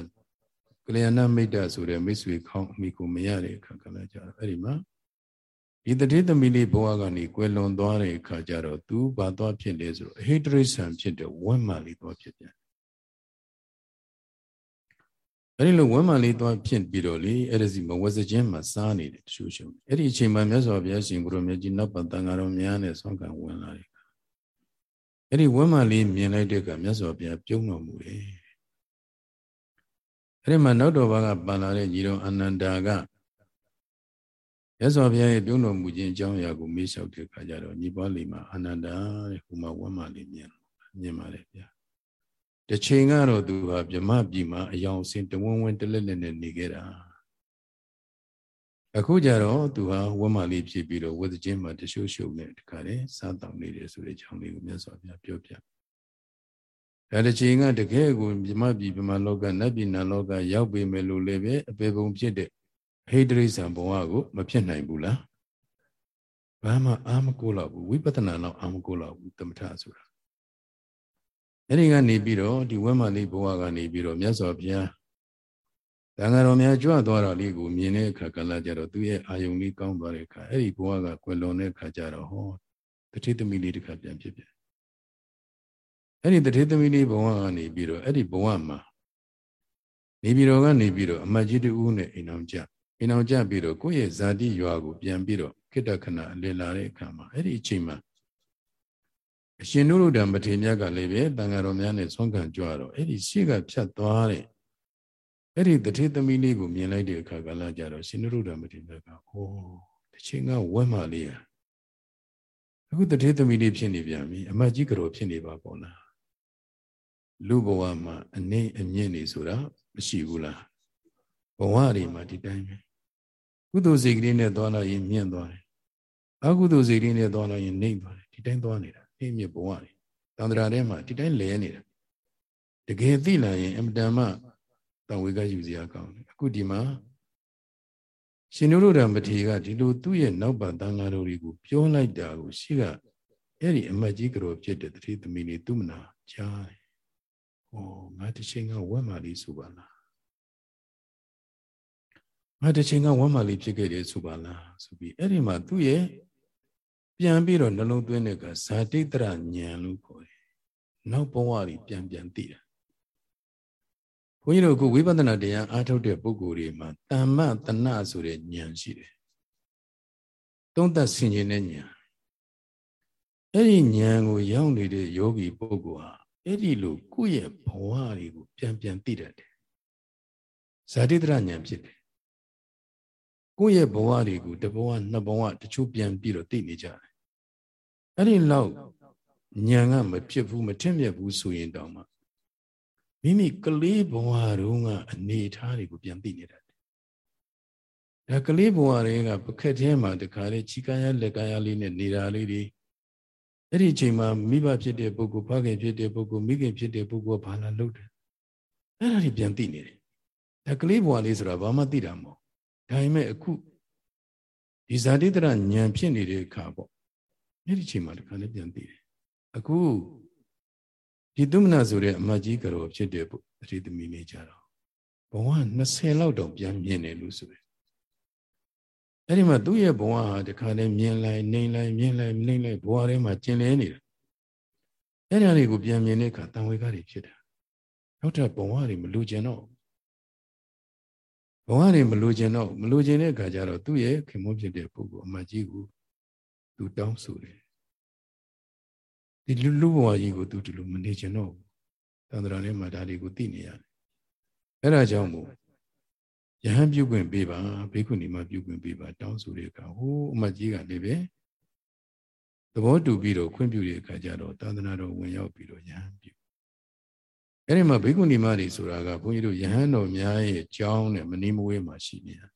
ကလျာဏမိတ်တဆိုတဲ့မိတ်ဆွေခေါင်းအမိကိုမရတဲ့အခါကလည်းကြာအဲ့ဒီမှာဒီတထေးသမီးလေးဘဝကနေကွယ်လွန်သွားတဲ့အခါကျတော့သူဘာသွားဖြစ်လဲဆိုတော့အဟိတရိษံဖြစ်တဲ့ဝမ်းမာလေးသွားဖြစ်ပြန်အဲ့ဒီလိုဝမ်းမာလေးသွားဖြစ်ပြီးတော့လေအဲ့ဒီစီမဝဇခြင်းမှာစားနေတယ်တချို့ရှုံအဲ့ဒီအချိန်မှာမြတ်စွာဘုရားရှင်ကိုရောမြတ်ကြီးနောက်ပတန်ဃာတော်များနဲ့ဆောင်းကံဝင်လာတယ်အဲ့ဒီဝမ်းမလေးမြင်လိုက်တဲ့ကမြတ်စွာဘုရားပြုံးတော်မူတယ် အဲ့ဒီမှာနောက်တော်ဘာကပန်လာတဲ့ညီတော်အနန္ဒာကမြတ်စွာဘုရားရဲ့ပြုံးတော်မူခြင်းအကြောင်းအရာကိုမေးလျှောက်တဲ့အခါကျတော့ညီပွားလေးမှာအနန္ဒာတဲ့ဟိုမှာဝမ်းမလေးမြင်မြင်ပါလေဗျာတချိန်ကတော့သူဟာမြမပြည်မှာအယောင်စင်တဝန်းဝန်းတလက်လက်နဲ့နေခဲ့တာအခုကြတော့သူဟာဝမ်းမလေးဖြစ်ပြီးတော့ဝတ်ခြင်းမှာတရှုပ်ရှုပ်နဲ့တခါလေစားတောင်းနေတယ်ဆိုတဲ့အကြောင်းလေးကိုမြတ်စွာဘုရားပြောပြ ဒါတစ်ချိန်ကတကယ်ကိုမြမပြည်မြမလောကနတ်ပြည်နာလောကရောက်ပေမဲ့လို့လည်းပဲအပေပုံဖြစ်တဲ့ဟိတရိစ္ဆံဘဝကိုမဖြစ်နိုင်ဘူးလားဘာမှအာမကိုလောက်ဘူးဝိပဿနာတော့အာမကိုလောက်ဘူးတမထဆိုတာအဲ့ဒီကနေပြီးတော့ဒီဝမ်းမလေးဘဝကနေပြီးတော့မြတ်စွာဘုရားတန်ဃာတော်များကြွသွားတာလေးကိုမြင်တဲ့အခါကလည်းကြတော့သူ့ရဲ့အာယုံလေးကောင်းသွားတဲ့အခါအဲ့ဒီဘဝကကွယ်လွန်တဲ့အခါကျတော့ဟောတတိသမီးလေးတစ်ခါပြန်ဖြစ်ပြန် အဲ့ဒီတတိသမီးလေးဘဝကနေပြီးတော့အဲ့ဒီဘဝမှာနေပြည်တော်ကနေပြီးတော့အမတ်ကြီးတူနဲ့အိမ်အောင်ကြအိမ်အောင်ကြပြီးတော့ကိုယ့်ရဲ့ဇာတိရွာကိုပြန်ပြီးတော့ခိတ္တခဏအလည်လာတဲ့အခါမှာအဲ့ဒီအချိန်မှာအရှင်နုရုဒ္ဓမထေရမြတ်ကလည်းပဲတန်ဃာတော်များနဲ့ဆွမ်းခံကြွတော့အဲ့ဒီရှေ့ကဖြတ်သွားတဲ့အဲ့ဒီတထေသမီးလေးကိုမြင်လိုက်တဲ့အခါကလည်းကြတော့ရှင်နုရုဒ္ဓမထေရကအိုးတချင်းကဝက်မလေးอ่ะအခုတထေသမီးလေးဖြစ်နေပြန်ပြီအမတ်ကြီးကတော်ဖြစ်နေပါပေါ့လား လူဘဝမှာအနေအမြင့်နေဆိုတာမရှိဘူးလားဘဝတွေမှာဒီတိုင်းပဲကုသိုလ်စိတ်ကလေးနဲ့သွားလာရင်မြင့်သွားတယ်အကုသိုလ်စိတ်ကလေးနဲ့သွားလာရင်နှိမ့်သွားတယ်ဒီတိုင်းသွားနေတာနှိမ့်မြဘဝတွေတန္တရာထဲမှာဒီတိုင်းလဲနေတာတကယ်သိလာရင်အမတန်မှတန်ဝေကယူစရာကောင်းတယ်အခုဒီမှာရှင်နုရဒမထေရကဒီလိုသူ့ရဲ့နောက်ပါတန်ဃာတော်တွေကိုပြောလိုက်တာကိုရှိကအဲ့ဒီအမတ်ကြီးကြောဖြစ်တဲ့တတိသမီးလေးသူမနာကြားတယ်။ ဩငါတစ်ချိန်ကဝက်မာလေးဆိုပါလား။ငါတစ်ချိန်ကဝက်မာလေးဖြစ်ခဲ့တယ်ဆိုပါလားဆိုပြီးအဲ့ဒီမှာသူ့ရဲ့ပြန်ပြီးတော့နှလုံးသွင်းတဲ့ကဇာတိတရဉာဏ်လို့ခေါ်တယ်။နောက်ဘဝကြီးပြန်ပြန်သိတာဘုန်းကြီးတို့ကဝိပဿနာတရားအားထုတ်တဲ့ပုဂ္ဂိုလ်တွေမှာတမ္မတဏဆိုတဲ့ဉာဏ်ရှိတယ်။သုံးသပ်ဆင်ခြင်တဲ့ဉာဏ်အဲ့ဒီဉာဏ်ကိုရောက်နေတဲ့ယောဂီပုဂ္ဂိုလ်ဟာ အဲ့ဒီလိုကိုယ့်ရဲ့ဘဝတွေကိုပြန်ပြန်သိတတ်တယ်။ဇာတိတရဉာဏ်ဖြစ်တယ်။ကိုယ့်ရဲ့ဘဝတွေကိုတစ်ဘဝနှစ်ဘဝတချို့ပြန်ပြီးတော့သိနေကြတယ်။အဲ့ဒီလောက်ဉာဏ်ကမဖြစ်ဘူးမထင်မြက်ဘူးဆိုရင်တောင်မှမိမိကလေးဘဝတုန်းကအနေထားတွေကိုပြန်သိနေတတ်တယ်။ဒါကလေးဘဝတွေကပခက်ထဲမှာတခါလေခြိကရလက်ကားရလေးနဲ့နေတာလေးတွေ အဲ့ဒီအချိန်မှာမိဘဖြစ်တဲ့ပုဂ္ဂိုလ်ဖခင်ဖြစ်တဲ့ပုဂ္ဂိုလ်မိခင်ဖြစ်တဲ့ပုဂ္ဂိုလ်ဘာလာလုပ်တယ်။အဲ့ဒါတွေပြန်သိနေတယ်။ဒါကလေးဘဝလေးဆိုတာဘာမှသိတာမဟုတ်။ဒါပေမဲ့အခုဒီဇာတိတရဉာဏ်ဖြစ်နေတဲ့အခါပေါ့။အဲ့ဒီအချိန်မှာတခါလေပြန်သိတယ်။အခုဒီသုမနာဆိုတဲ့အမကြီးကတော်ဖြစ်တဲ့ပုတတိသမီးလေးကြတော့ဘဝ20လောက်တောင်ပြန်မြင်တယ်လို့ဆိုတယ် အဲ့ဒီမှာသူ့ရဲ့ဘဝဟာတခါလဲမြင်လိုက်နှိမ့်လိုက်မြင်လိုက်နှိမ့်လိုက်ဘဝထဲမှာကျင်လည်နေတာအဲ့ဒါတွေကိုပြန်မြင်တဲ့အခါတန်ဝေကတွေဖြစ်တာနောက်ထပ်ဘဝတွေမလူကျင်တော့ဘဝတွေမလူကျင်တော့မလူကျင်တဲ့အခါကျတော့သူ့ရဲ့ခင်မွန်းဖြစ်တဲ့ပုဂ္ဂိုလ်အမကြီးကိုသူတောင်းဆိုတယ်ဒီလူလူဘဝကြီးကိုသူဒီလိုမနေချင်တော့ဘူးသန္တရာထဲမှာဒါတွေကိုသိနေရတယ်အဲ့ဒါကြောင့်မို့ ယဟန်ပြုခွင့်ပေးပါဘေကုဏီမှာပြုခွင့်ပေးပါတောင်းဆိုတဲ့အခါဟိုးအမကြီးကလည်းပဲသဘောတူပြီးတော့ခွင့်ပြုတဲ့အခါကျတော့သာသနာတော်ဝင်ရောက်ပြီးတော့ယဟန်ပြုအဲ့ဒီမှာဘေကုဏီမတွေဆိုတာကဘုန်းကြီးတို့ယဟန်တော်များရဲ့ကြောင်းနဲ့မနီးမဝေးမှာရှိနေတာ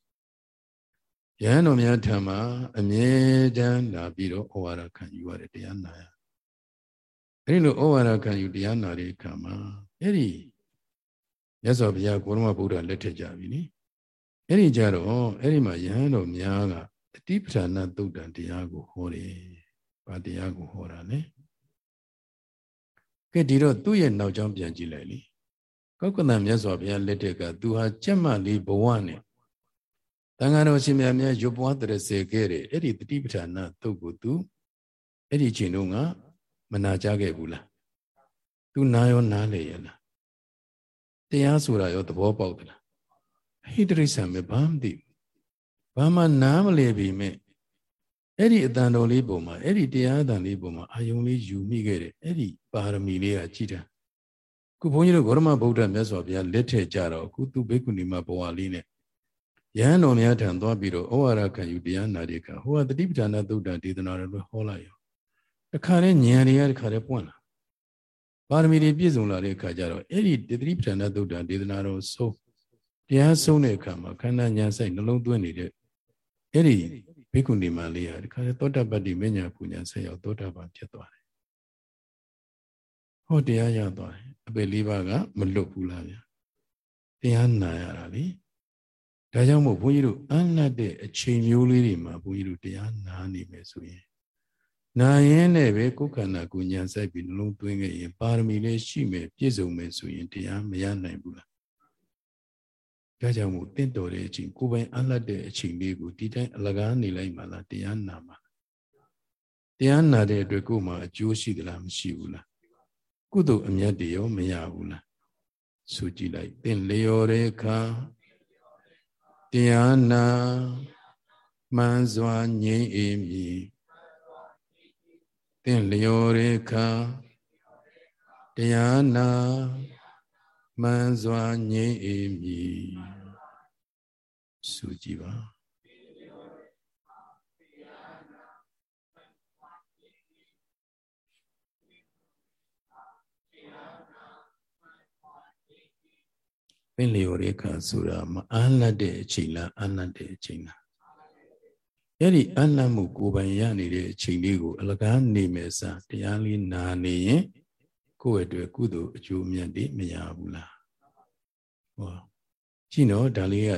ယဟန်တော်များထံမှာအမြဲတမ်းလာပြီးတော့ဩဝါဒခံယူရတဲ့တရားနာရအဲ့ဒီလိုဩဝါဒခံယူတရားနာတဲ့အခါမှာအဲ့ဒီမြတ်စွာဘုရားကိုရမဗုဒ္ဓလက်ထက်ကြပြီနိ အဲ့ဒီကြတော့အဲ့ဒီမှာယဟန်တော်များကအတိပဌာဏသုတ်တံတရားကိုဟောတယ်။ဘာတရားကိုဟောတာလဲ။ကဲဒီတော့သူ့ရဲ့နောက်ကျောင်းပြန်ကြည့်လိုက်လေ။ကောက်ကတန်မြတ်စွာဘုရားလက်ထက်ကသူဟာကြက်မလေးဘဝနဲ့တန်ဃာတော်ရှင်မြတ်များရွပွားတရစေခဲ့တယ်အဲ့ဒီတတိပဌာဏသုတ်ကိုသူအဲ့ဒီချိန်တုန်းကမနာကြခဲ့ဘူးလား။ तू နာရောနားလေရလား။တရားဆိုတာရောသဘောပေါက်သလား ဟိတရိစ္ဆာပဲဘာမှမသိဘူးဘာမှနားမလည်ပြီမဲ့အဲ့ဒီအတန်တော်လေးပုံမှာအဲ့ဒီတရားအတန်လေးပုံမှာအာယုံလေးယူမိခဲ့တယ်အဲ့ဒီပါရမီလေးကကြည်တာခုဘုန်းကြီးတို့ဂေါရမဗုဒ္ဓမြတ်စွာဘုရားလက်ထက်ကြတော့ခုသူဘိက္ခုနီမဘဝလေးနဲ့ယဟန်တော်များထံသွားပြီးတော့ဩဝါဒခံယူတရားနာတဲ့အခါဟိုကတတိပဌာနာသုတ်တံဒေသနာတော်ဟောလိုက်ရောတခါတည်းဉာဏ်တွေကတခါတည်းပွင့်လာပါရမီတွေပြည့်စုံလာတဲ့အခါကျတော့အဲ့ဒီတတိပဌာနာသုတ်တံဒေသနာတော်ဆုံး တရားဆုံးတဲ့အခါမှာခန္ဓာညာစိတ်နှလုံးသွင်းနေတဲ့အဲ့ဒီဘိက္ခုနီမလေးဟာဒီခါသောတပတ္တိမညာပူညာဆက်ရောက်သောတာပန်ဖြစ်သွားတယ်။ဟောတရားရသွားတယ်။အပေလေးပါးကမလွတ်ဘူးလားဗျာ။တရားနာရတာလေ။ဒါကြောင့်မို့ဘုန်းကြီးတို့အနတ်တဲ့အချိန်မျိုးလေးတွေမှာဘုန်းကြီးတို့တရားနာနေမယ်ဆိုရင်နာရင်နဲ့ပဲကိုယ်ခန္ဓာကိုညာဆိုင်ပြီးနှလုံးသွင်းခဲ့ရင်ပါရမီလေးရှိမယ်ပြည့်စုံမယ်ဆိုရင်တရားမရနိုင်ဘူးလား ဒါကြောင့်မို့တင့်တော်တဲ့အချိန်ကိုယ်ပိုင်အလတ်တဲ့အချိန်လေးကိုဒီတိုင်းအလကားနေလိုက်မှလားတရားနာမှာတရားနာတဲ့အတွက်ကိုယ်မှာအကျိုးရှိသလားမရှိဘူးလားကုသိုလ်အမြတ်တွေရောမရဘူးလားဆိုကြည့်လိုက်တင့်လျော်တဲ့အခါတရားနာမှန်စွာငြိမ့်အေးမည်တင့်လျော်တဲ့အခါတရားနာ မှန်စွာငြိမ့်အေးမည်ဆိုကြည်ပါပင်လျော်တဲ့အခါဆိုတာမအားလတ်တဲ့အချိန်လားအားလတ်တဲ့အချိန်လားအဲ့ဒီအနတ်မှုကိုယ်ပိုင်ရနေတဲ့အချိန်လေးကို အလကားနေမယ်စားတရားလေးနာနေရင် ကိုယ့်အတွက်ကုသိုလ်အကျိုးမြတ်တွေမရဘူးလားဟောကြည့်နော်ဒါလေးက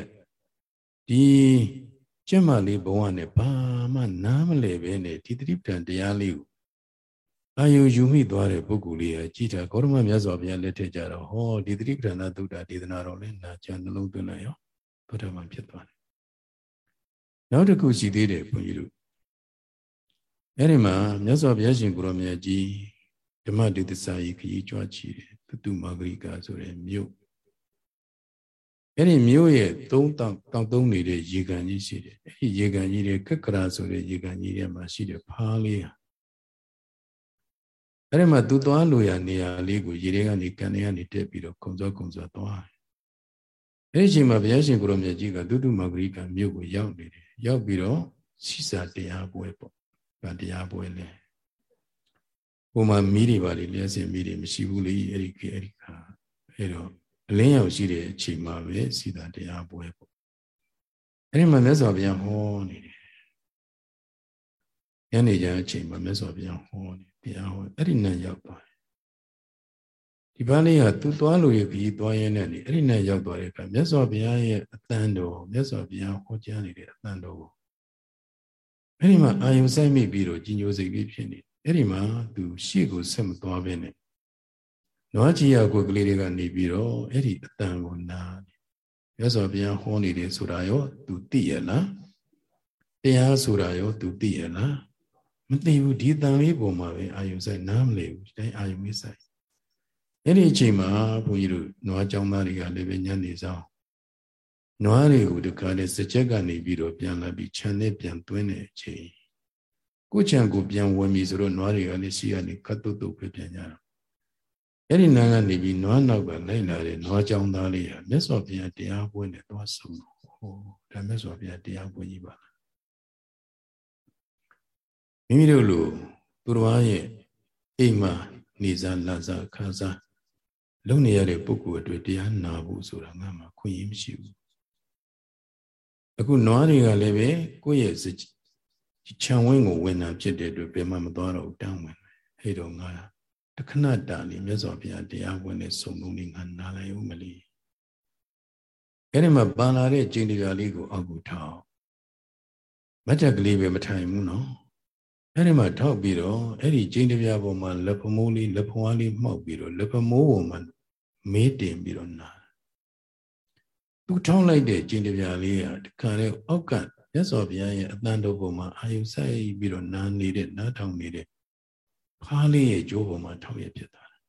ဒီကျင့်မလေးဘဝနဲ့ဘာမှနားမလဲပဲနဲ့ဒီသတိပဋ္ဌာန်တရားလေးကိုအာယုယူမိသွားတဲ့ပုဂ္ဂိုလ်လေးကကြည်တာဂေါရမမြတ်စွာဘုရားလက်ထက်ကြတော့ဟောဒီသတိပဋ္ဌာန်သုဒ္ဓဒေသနာတော်လဲနာကြနှလုံးသွင်းလိုက်ရောဘုရားမှဖြစ်သွားတယ်နောက်တစ်ခုရှိသေးတယ်ဘုန်းကြီးတို့အဲ့ဒီမှာမြတ်စွာဘုရားရှင်ကိုရောမြတ်ကြီး ဓမ္မဒေသစာကြီးခကြီးကြွားချီတယ်သတုမာဂရိကာဆိုတဲ့မြို့အဲ့ဒီမြို့ရဲ့သုံးတောင်တောင်သုံးနေတဲ့ရေကန်ကြီးရှိတယ်အဲ့ဒီရေကန်ကြီးတွေကက်ကရာဆိုတဲ့ရေကန်ကြီးထဲမှာရှိတဲ့ဖားလေးဟာအဲ့ဒီမှာသူသွားလို့ရနေရာလေးကိုရေထဲကနေကန်ထဲကနေတက်ပြီးတော့ခုံစောခုံစောသွားတယ်အဲ့ဒီအချိန်မှာဘုရားရှင်ကိုရောမြတ်ကြီးကသုတုမာဂရိကာမြို့ကိုရောက်နေတယ်ရောက်ပြီးတော့စီစာတရားပွဲပေါ့ဗာတရားပွဲလဲ ဟိုမှာမီးတွေပါလေလျှက်စင်မီးတွေမရှိဘူးလေအဲ့ဒီအဲ့ဒီခါအဲ့တော့အလင်းရောက်ရှိတဲ့အချိန်မှာပဲစီတာတရားပွဲပေါ့အဲ့ဒီမှာမြတ်စွာဘုရားဟောနေတယ်ညနေကျအချိန်မှာမြတ်စွာဘုရားဟောနေတရားဟောအဲ့ဒီနဲ့ရောက်သွားတယ်ဒီပန်းလေးကသူသွားလို့ရပြီးသွားရင်းနဲ့နေအဲ့ဒီနဲ့ရောက်သွားတဲ့အခါမြတ်စွာဘုရားရဲ့အတန်တော်မြတ်စွာဘုရားဟောကြားနေတဲ့အတန်တော်ကိုအဲ့ဒီမှာအာယုံဆိုင်မိပြီးတော့ကြီးညိုစိတ်လေးဖြစ်နေ အဲ့ဒီမှာသူရှေ့ကိုဆက်မသွားဘဲနဲ့နွားချီရကိုကလေးတွေကနေပြီးတော့အဲ့ဒီအတန်ကိုနားမြတ်စွာဘုရားဟောနေတယ်ဆိုတာရော तू သိရလားတရားဆိုတာရော तू သိရလားမသိဘူးဒီတန်လေးပုံမှာပဲအာယုံဆိုင်နားမလဲဘူးဒီတိုင်းအာယုံလေးဆိုင်အဲ့ဒီအချိန်မှာဘုန်းကြီးတို့နွားကြောင်းသားတွေကလည်းပဲညနေဆောင်နွားတွေကိုတခါလေစကြက်ကနေပြီးတော့ပြန်လာပြီးခြံနဲ့ပြန်သွင်းတဲ့အချိန် ကိုခြံကိုပြန်ဝင်ပြီဆိုတော့နွားတွေကလည်းရှိကနေကတ်တုတ်တုတ်ပဲပြန်ကြတာအဲ့ဒီနားကနေပြီးနွားနောက်ကလိုက်လာတဲ့နွားကြောင်းသားလေးဟာမြတ်စွာဘုရားတရားပွဲနဲ့သွားဆုံးဟောဒါမြတ်စွာဘုရားတရားပွဲကြီးပါလားမိမိတို့လိုသူတော်ရဲ့အိမ်မှာနေစားလာစားခါစားလုံနေရတဲ့ပုဂ္ဂိုလ်အတွက်တရားနာဖို့ဆိုတာငါမှခွင့်ရမရှိဘူးအခုနွားတွေကလည်းပဲကိုယ့်ရဲ့ ခြံဝင်းကိုဝင်တာဖြစ်တဲ့အတွက်ဘယ်မှမသွားတော့တန်းဝင်တယ်အဲ့တော့ငါတခဏတာလေးမြတ်စွာဘုရားတရားဝင်တဲ့စုံလုံးလေးငါနားလိုက်ဦးမလီအဲ့ဒီမှာပန်လာတဲ့ကျင့်တရားလေးကိုအောက်ကိုထောက်မတ်တက်ကလေးပဲမထိုင်ဘူးနော်အဲ့ဒီမှာထောက်ပြီးတော့အဲ့ဒီကျင့်တရားပေါ်မှာလက်ဖမိုးလေးလက်ဖွားလေးမှောက်ပြီးတော့လက်ဖမိုးပေါ်မှာမေးတင်ပြီးတော့နာသူထောင်းလိုက်တဲ့ကျင့်တရားလေးကတခါလေအောက်က မြတ်စွာဘုရားရဲ့အတန်တော်ပေါ်မှာအာယုဆိုင်ပြီးတော့နားနေတဲ့နားထောင်နေတဲ့ဖားလေးရဲ့ကြိုးပေါ်မှာထောက်ရဖြစ်သွားတယ်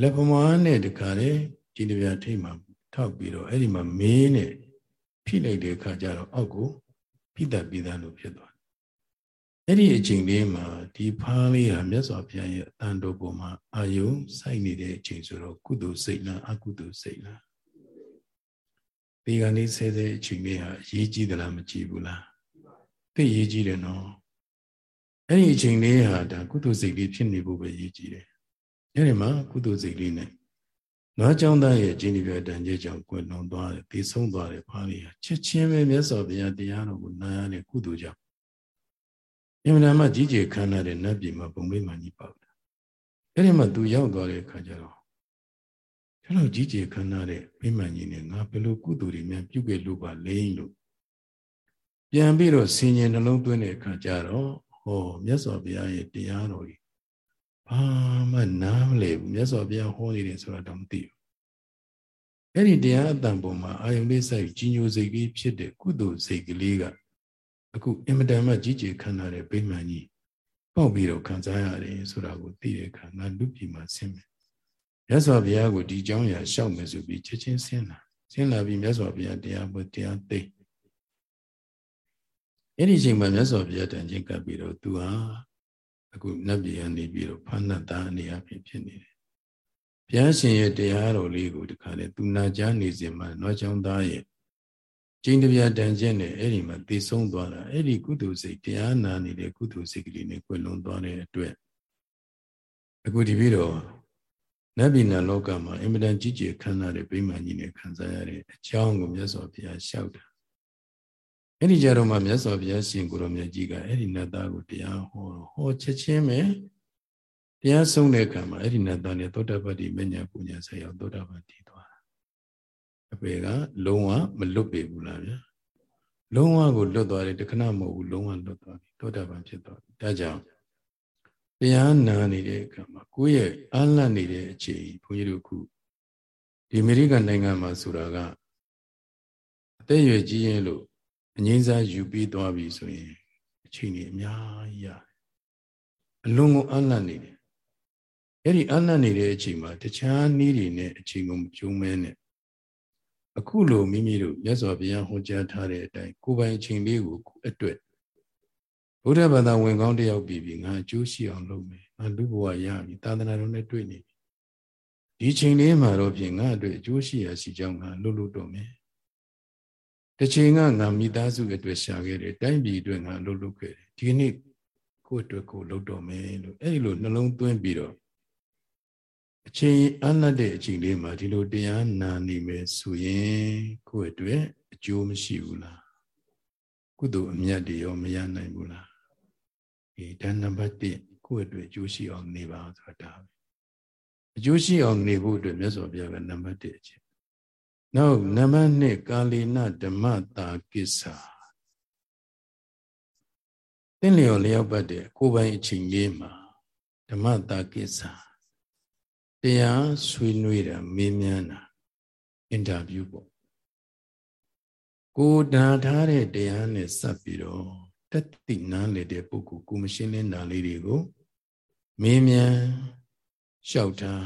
လက်ပမားနဲ့တခါလေကျင့်တရားထိတ်မှာထောက်ပြီးတော့အဲ့ဒီမှာမေးနဲ့ဖိလိုက်တဲ့အခါကျတော့အောက်ကိုဖိတတ်ပြီးသားလို့ဖြစ်သွားအဲ့ဒီအချိန်လေးမှာဒီဖားလေးဟာမြတ်စွာဘုရားရဲ့အတန်တော်ပေါ်မှာအာယုစိုက်နေတဲ့အချိန်ဆိုတော့ကုသိုလ်စိတ်လားအကုသိုလ်စိတ်လား ဒီကနေ့ဆဲဆဲအချိန်လေးဟာအရေးကြီးသလားမကြီးဘူးလားသိရေးကြီးတယ်နော်အဲ့ဒီအချိန်လေးဟာဒါကုသိုလ်စိတ်လေးဖြစ်နေဖို့ပဲရေးကြီးတယ်အဲ့ဒီမှာကုသိုလ်စိတ်လေးနဲ့နွားကြောင်းသားရဲ့ကျင့်ဒီပြတန်ကျဲကြောင့်ကွယ်လွန်သွားတယ်သေဆုံးသွားတယ်ဖားလေးဟာချက်ချင်းပဲမြတ်စွာဘုရားတရားတော်ကိုနားရတဲ့ကုသိုလ်ကြောင့်အင်မတန်မှကြီးကျယ်ခမ်းနားတဲ့နတ်ပြည်မှာဘုံမိမှန်ကြီးပေါက်တာအဲ့ဒီမှာသူရောက်သွားတဲ့အခါကျတော့ အဲ့လိုကြီးကျယ်ခမ်းနားတဲ့မိမှန်ကြီးနဲ့ငါဘယ်လိုကုသိုလ်တွေများပြုခဲ့လို့ပါလဲလို့ပြန်ပြီးတော့ဆင်ញင်နှလုံးသွင်းတဲ့အခါကျတော့ဟောမြတ်စွာဘုရားရဲ့တရားတော်ကြီးဘာမှနားမလည်ဘူးမြတ်စွာဘုရားဟောနေတယ်ဆိုတာတော့မသိဘူးအဲ့ဒီတရားအတန်ပုံမှာအာယုန်လေးစိုက်ကြီးညိုစိတ်ကြီးဖြစ်တဲ့ကုသိုလ်စိတ်ကလေးကအခုအင်မတန်မှကြီးကျယ်ခမ်းနားတဲ့ဗိမာန်ကြီးပေါက်ပြီးတော့ခံစားရတယ်ဆိုတာကိုသိတဲ့အခါငါလူပြည်မှာဆင်းမယ် မြတ်စွာဘုရားကိုဒီเจ้าရာရှောက်မယ်ဆိုပြီးချက်ချင်းဆင်းလာဆင်းလာပြီးမြတ်စွာဘုရားတရားပွဲတရားသိအဲ့ဒီချိန်မှာမြတ်စွာဘုရားတန်ချင်းကပ်ပြီးတော့သူဟာအခုနတ်ပြည်ကနေပြီးတော့ဖဏ္ဏတာအနေအဖြစ်ဖြစ်နေတယ်ဘုရားရှင်ရဲ့တရားတော်လေးကိုတခါလေသူနာကြားနေစဉ်မှာနွားချောင်းသားရဲ့ကျင်းတပြတန်ချက်နဲ့အဲ့ဒီမှာတည်ဆုံးသွားတာအဲ့ဒီကုသိုလ်စိတ်တရားနာနေတဲ့ကုသိုလ်စိတ်ကလေးနဲ့ကွယ်လွန်သွားတဲ့အတွက်အခုဒီပြီးတော့ နတ်ပြည်နာလောကမှာအင်မတန်ကြီးကျယ်ခမ်းနားတဲ့ဗိမာန်ကြီးနဲ့ခံစားရတဲ့အကြောင်းကိုမြတ်စွာဘုရားရှောက်တာအဲ့ဒီကြတော့မှမြတ်စွာဘုရားရှင်ကိုရောမြတ်ကြီးကအဲ့ဒီနတ်သားကိုတရားဟောဟောချက်ချင်းပဲတရားဆုံးတဲ့အခါမှာအဲ့ဒီနတ်သားနဲ့သောတာပတ္တိမညာပူညာဆက်ရောက်သောတာပတ္တိသွားတာအပေကလုံးဝမလွတ်ပေဘူးလားဗျာလုံးဝကိုလွတ်သွားတယ်တခဏမဟုတ်ဘူးလုံးဝလွတ်သွားပြီသောတာပန်ဖြစ်သွားပြီဒါကြောင့် တရားနာနေတဲ့အခါမှာကိုယ့်ရဲ့အလတ်နေတဲ့အချိန်ဘုန်းကြီးတို့ခုဒီအမေရိကန်နိုင်ငံမှာဆိုတာကအသက်အရွယ်ကြီးရင်လို့အငိမ့်စားယူပြီးသွားပြီဆိုရင်အချိန်ကြီးအများကြီးရတယ်အလုံးကိုအလတ်နေတယ်အဲ့ဒီအလတ်နေတဲ့အချိန်မှာတခြားနည်းတွေနဲ့အချိန်ကိုမကျုံမဲနဲ့အခုလိုမိမိတို့မြတ်စွာဘုရားဟောကြားထားတဲ့အတိုင်းကိုယ်ပိုင်အချိန်လေးကိုအတွက် ဘုရားဘာသာဝင်ကောင်းတယောက်ပြီးပြီငါအကျိုးရှိအောင်လုပ်မယ်ငါလူဘဝရပြီသာသနာတော်နဲ့တွေ့နေပြီဒီချိန်လေးမှာတော့ဖြင့်ငါအတွက်အကျိုးရှိရရှိကြောင်းငါလှုပ်လှုပ်တော့မယ်တစ်ချိန်ကငါမိသားစုအတွက်ရှာခဲ့တယ်တိုင်းပြည်အတွက်ငါလှုပ်လှုပ်ခဲ့တယ်ဒီနေ့ကိုယ့်အတွက်ကိုလှုပ်တော့မယ်လို့အဲ့ဒီလိုနှလုံးသွင်းပြီးတော့အချိန်အနတ်တဲ့အချိန်လေးမှာဒီလိုတရားနာနေမယ်ဆိုရင်ကိုယ့်အတွက်အကျိုးမရှိဘူးလားကုသိုလ်အမြတ်တွေရောမရနိုင်ဘူးလား ဒီဒါနံပါတ်1ကိုယ့်အတွက်အကျိုးရှိအောင်နေပါဆိုတာပဲအကျိုးရှိအောင်နေဖို့အတွက်မြတ်စွာဘုရားကနံပါတ်1အချက်နောက်နံပါတ်2ကာလေနဓမ္မတာကိစ္စသင်လျော်လျောက်ပတ်တဲ့ကိုယ်ပိုင်အချိန်လေးမှာဓမ္မတာကိစ္စတရားဆွေးနွေးတာမေးမြန်းတာအင်တာဗျူးပေါ့ကိုဒါထားတဲ့တရားနဲ့စပ်ပြီးတော့ တက်တိနားလေတဲ့ပုဂ္ဂိုလ်ကိုမရှင်းလင်းတာလေးတွေကိုမေးမြန်းလျှောက်ထား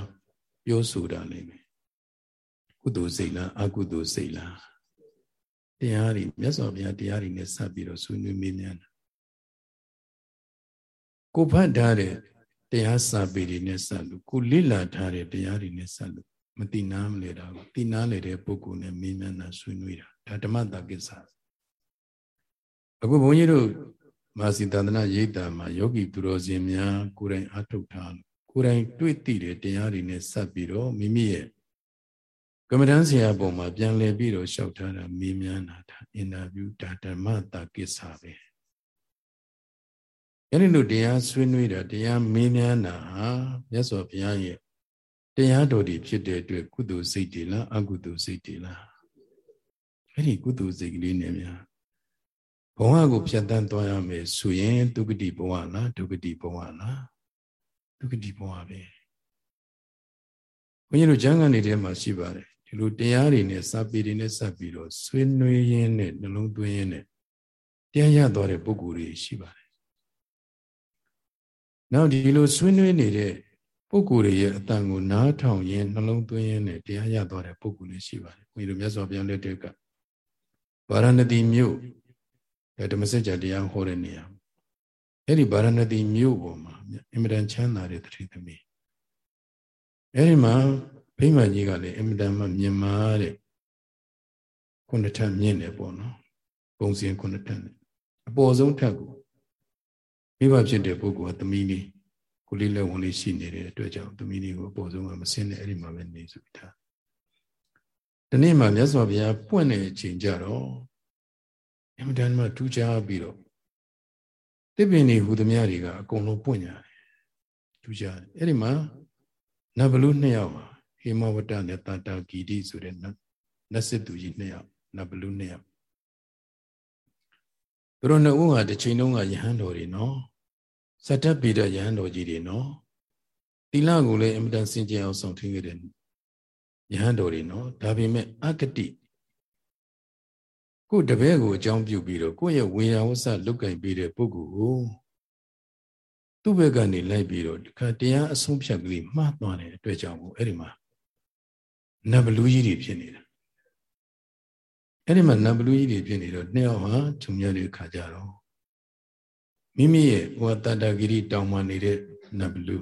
ပြောဆိုတာလေးပဲကုသိုလ်စိတ်လားအကုသိုလ်စိတ်လားတရားတွေမြတ်စွာဘုရားတရားတွေနဲ့စပ်ပြီးတော့ဆွေးနွေးမေးမြန်းတာကိုဖတ်ထားတဲ့တရားစာပေတွေနဲ့ဆက်လို့ကိုလိလာထားတဲ့တရားတွေနဲ့ဆက်လို့မတိနာမလဲတာကိုတိနာလေတဲ့ပုဂ္ဂိုလ်နဲ့မေးမြန်းတာဆွေးနွေးတာဒါဓမ္မတာကိစ္စ အခုဘုန်းကြီးတို့မာစီတန္တနာရိပ်တာမှာယောဂီသူတော်စင်များကိုယ်တိုင်အထုတ်ထားလို့ကိုယ်တိုင်တွေ့သိတဲ့တရားတွေနဲ့ဆက်ပြီးတော့မိမိရဲ့ကမ္မဋ္ဌာန်းဆရာပုံမှာပြန်လည်ပြီးတော့လျှောက်ထားတာမေးမြန်းတာဒါအင်တာဗျူးဒါဓမ္မတာကိစ္စပဲအဲ့ဒီလိုတရားဆွေးနွေးတာတရားမေးမြန်းတာဟာမြတ်စွာဘုရားရဲ့တရားတော်တွေဖြစ်တဲ့အတွက်ကုသိုလ်စိတ်တွေလားအကုသိုလ်စိတ်တွေလားအဲ့ဒီကုသိုလ်စိတ်ကလေးနဲ့များ ဘဝကိုဖြတ်တန်းသွားရမယ်ဆိုရင်ဒုက္ခတိဘဝလားဒုက္ခတိဘဝလားဒုက္ခတိဘဝပဲဘုန်းကြီးတို့ကျမ်းဂန်တွေထဲမှာရှိပါတယ်ဒီလိုတရားတွေနဲ့စာပေတွေနဲ့စပ်ပြီးတော့ဆွေးနွေးရင်းနဲ့နှလုံးသွင်းရင်းနဲ့တရားရသွားတဲ့ပုဂ္ဂိုလ်တွေရှိပါတယ်နောက်ဒီလိုဆွေးနွေးနေတဲ့ပုဂ္ဂိုလ်တွေရဲ့အတန်ကိုနားထောင်ရင်းနှလုံးသွင်းရင်းနဲ့တရားရသွားတဲ့ပုဂ္ဂိုလ်တွေရှိပါတယ်။ဘုရားတို့မြတ်စွာဘုရားလက်ထက်ကဗာရဏသီမြို့ ဓမ္မစကြာတရားဟောတဲ့နေရာအဲ့ဒီဗာရဏသီမြို့ပေါ်မှာအင်မတန်ချမ်းသာတဲ့တတိသမီးအဲ့ဒီမှာဗိမာန်ကြီးကလည်းအင်မတန်မှမြင်မာတဲ့ခုနှစ်ထပ်မြင့်တယ်ပေါ့နော်ပုံစံခုနှစ်ထပ်အပေါ်ဆုံးထပ်ကိုမိဘဖြစ်တဲ့ပုဂ္ဂိုလ်ကသမီးလေးကိုလေးလက်ဝင်လေးရှိနေတဲ့အတွက်ကြောင့်သမီးလေးကိုအပေါ်ဆုံးကမစင်းနဲ့အဲ့ဒီမှာပဲနေဆိုပြီးထားဒီနေ့မှမြတ်စွာဘုရားပွင့်တဲ့အချိန်ကြတော့ အမှန်တမ်းမှထူးခြားပြီးတော့တစ်ပင်တွေဟူသမျှတွေကအကုန်လုံးပွင့်ကြတယ်ထူးခြားတယ်အဲ့ဒီမှာနဗလူနှစ်ယောက်ပါဟေမဝတ္တနဲ့တာတာဂီတိဆိုတဲ့နတ်စစ်သူကြီးနှစ်ယောက်နဗလူနှစ်ယောက်သူတို့နှစ်ဦးဟာတစ်ချိန်လုံးကယဟန်တော်တွေနော်စတ္တပိဒယဟန်တော်ကြီးတွေနော်သီလကိုလည်းအမြဲတမ်းစင်ကြယ်အောင်ဆောင်ထင်းခဲ့တဲ့ယဟန်တော်တွေနော်ဒါပေမဲ့အကတိ ကိုတပည့်ကိုအကြောင်းပြုပြီးတော့ကိုယ့်ရဲ့ဝေယဝဆလုတ်ကင်ပေးတဲ့ပုဂ္ဂိုလ်ကိုသူ့ဘက်ကနေလိုက်ပြီးတော့ဒီခါတရားအဆုံးဖြတ်ကလေးမှားသွားတဲ့အတွက်ကြောင့်ကိုအဲ့ဒီမှာနဗလူကြီးတွေဖြစ်နေတာအဲ့ဒီမှာနဗလူကြီးတွေဖြစ်နေတော့နှစ်ယောက်ဟာဂျုံမြတဲ့ခါကြတော့မိမိရဲ့ဟိုတတ္တဂိရိတောင်မှနေတဲ့နဗလူ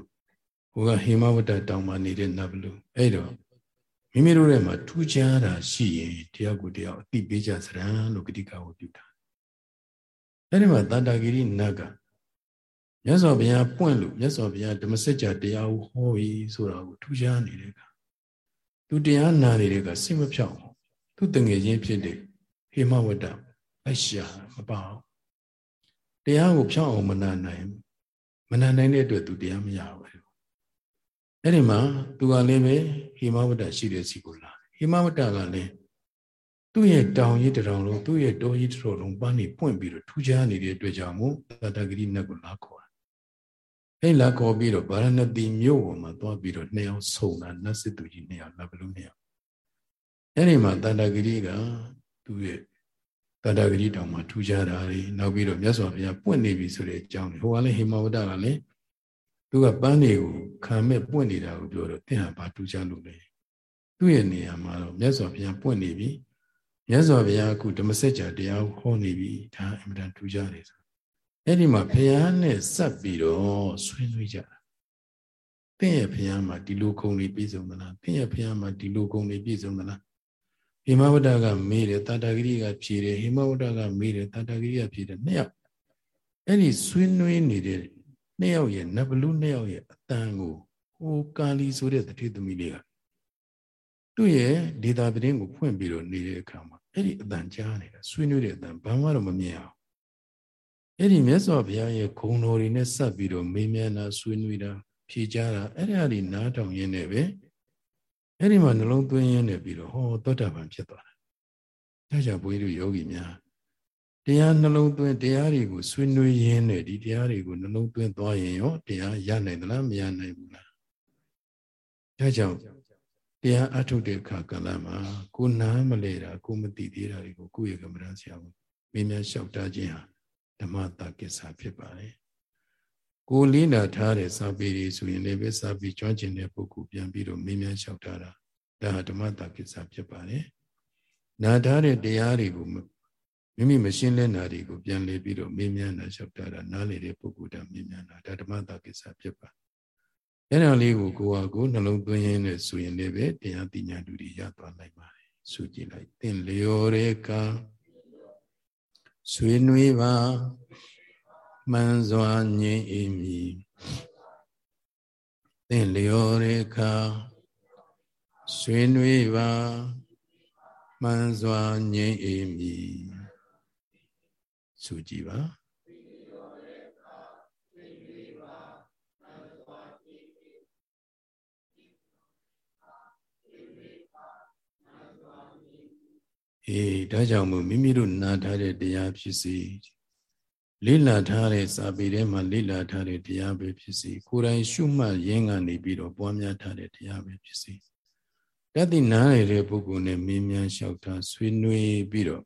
ဟိုကဟေမဝတ္တတောင်မှနေတဲ့နဗလူအဲ့တော့ မိမိတို့ထဲမှာထူးခြားတာရှိရင်တရားကိုတရားအသိပေးကြစရံလို့ဂတိကဝပြုတာအဲ့ဒီမှာတတ္တဂိရိနတ်ကမြတ်စွာဘုရားပွင့်လို့မြတ်စွာဘုရားဓမ္မစကြာတရားကိုဟောပြီးဆိုတာကိုထူးခြားနေတဲ့ကသူတရားနာနေတဲ့ကစိတ်မဖြောက်သူတငယ်ချင်းဖြစ်တဲ့ဟေမဝတ္တလိုက်ရှာမပေါ့တရားကိုဖြောင်းအောင်မနာနိုင်မနာနိုင်တဲ့အတွက်သူတရားမရဘူးအဲ့ဒီမှာသူကလည်းပဲ ဟိမဝတ္တရှိတဲ့စီကိုလာဟိမဝတ္တကလည်းသူ့ရဲ့တောင်ကြီးတောင်လုံးသူ့ရဲ့တောကြီးတောလုံးပန်းနေပွင့်ပြီးတော့ထူးခြားနေတဲ့အတွက်ကြောင့်မို့သတ္တဂရိနတ်ကိုလာခေါ်တာအဲ့လာခေါ်ပြီးတော့ဗာရဏသီမြို့ပေါ်မှာသွားပြီးတော့နှစ်ယောက်ဆုံတာနတ်စစ်သူကြီးနှစ်ယောက်နတ်ဘလူနှစ်ယောက်အဲ့ဒီမှာတတ္တဂရိကသူ့ရဲ့တတ္တဂရိတောင်မှာထူးခြားတာတွေနောက်ပြီးတော့မြတ်စွာဘုရားပွင့်နေပြီဆိုတဲ့အကြောင်းဟိုကလည်းဟိမဝတ္တကလည်း သူကပန်းတွေကိုခံမဲ့ပွင့်နေတာကိုပြောတော့သင်ဟာဘာထူးခြားလို့လဲသူ့ရဲ့နေရာမှာတော့မြတ်စွာဘုရားပွင့်နေပြီမြတ်စွာဘုရားအခုဓမ္မစကြာတရားဟောနေပြီဒါအင်မတန်ထူးခြားတယ်ဆိုအဲ့ဒီမှာဘုရားနဲ့ဆက်ပြီးတော့ဆွေးနွေးကြတာသင်ရဲ့ဘုရားမှာဒီလိုဂုဏ်တွေပြည့်စုံသလားသင်ရဲ့ဘုရားမှာဒီလိုဂုဏ်တွေပြည့်စုံသလားဟိမဝတ္တကမေးတယ်တာတာဂရိကဖြေတယ်ဟိမဝတ္တကမေးတယ်တာတာဂရိကဖြေတယ်နှစ်ယောက်အဲ့ဒီဆွေးနွေးနေတဲ့ နှစ်ယောက်ရဲ့နဗလူနှစ်ယောက်ရဲ့အတန်ကိုဟိုကာလီဆိုတဲ့တတိသမီးလေးကသူ့ရဲ့ဒေတာပတင်းကိုဖွင့်ပြီးတော့နေတဲ့အခါမှာအဲ့ဒီအတန်ကြားနေတာဆွေးနွေးတဲ့အတန်ဘာမှတော့မမြင်အောင်အဲ့ဒီမြတ်စွာဘုရားရဲ့ဂုဏ်တော်တွေနဲ့ဆက်ပြီးတော့မေးမြန်းတာဆွေးနွေးတာဖြေကြတာအဲ့ဒီအရာနားထောင်ရင်းနဲ့ပဲအဲ့ဒီမှာနှလုံးသွင်းရင်းနဲ့ပြီးတော့ဟောသောတာပန်ဖြစ်သွားတာဒါကြောင့်ဘုန်းကြီးတို့ယောဂီများ တရားနှလုံးသွင်းတရားတွေကိုဆွေးနွေးရင်းနဲ့ဒီတရားတွေကိုနှလုံးသွင်းသွားရင်ရောတရားရနိုင်သလားမရနိုင်ဘူးလားဒါကြောင့်တရားအထုတ်တဲ့အခါကလည်းမှာကိုနားမလဲတာကိုမသိသေးတာတွေကိုကိုယ့်ရဲ့ကမ္ဘာဆရာကမင်းများလျှောက်တာခြင်းဟာဓမ္မတာကိစ္စဖြစ်ပါတယ်ကိုလေးနာထားတဲ့စာပေတွေဆိုရင်လည်းပဲစာပေကျွမ်းကျင်တဲ့ပုဂ္ဂိုလ်ပြန်ပြီးတော့မင်းများလျှောက်တာဒါဟာဓမ္မတာကိစ္စဖြစ်ပါတယ်နာထားတဲ့တရားတွေကို မိမိမရှင်းလဲနာတွေကိုပြန်လေပြီးတော့မေးမြန်းတာလျှောက်တာနားလေတဲ့ပုဂ္ဂိုလ်တမေးမြန်းတာဒါဓမ္မတာကိစ္စဖြစ်ပါအဲ့ဒါလေးကိုကိုဟာကိုနှလုံးသွင်းရင်းနဲ့ဆိုရင်လည်းပဲတရားသိညာတူတွေရသွားနိုင်ပါတယ်ဆိုကြည့်လိုက်သင်လျော်တဲ့ကဆွေနွေးပါမှန်စွာငြိမ်အေးမည်သင်လျော်တဲ့ကဆွေနွေးပါမှန်စွာငြိမ်အေးမည် ဆိုကြည့်ပါအေးဒါကြောင့်မို့မိမိတို့နာထားတဲ့တရားဖြစ်စီလေ့လာထားတဲ့စာပေထဲမှာလေ့လာထားတဲ့တရားပဲဖြစ်စီကိုယ်တိုင်ရှုမှတ်ရင်းကနေပြီးတော့ပွားများထားတဲ့တရားပဲဖြစ်စီတတိနားရတဲ့ပုဂ္ဂိုလ်နဲ့မင်းများလျှောက်တာဆွေးနွေးပြီးတော့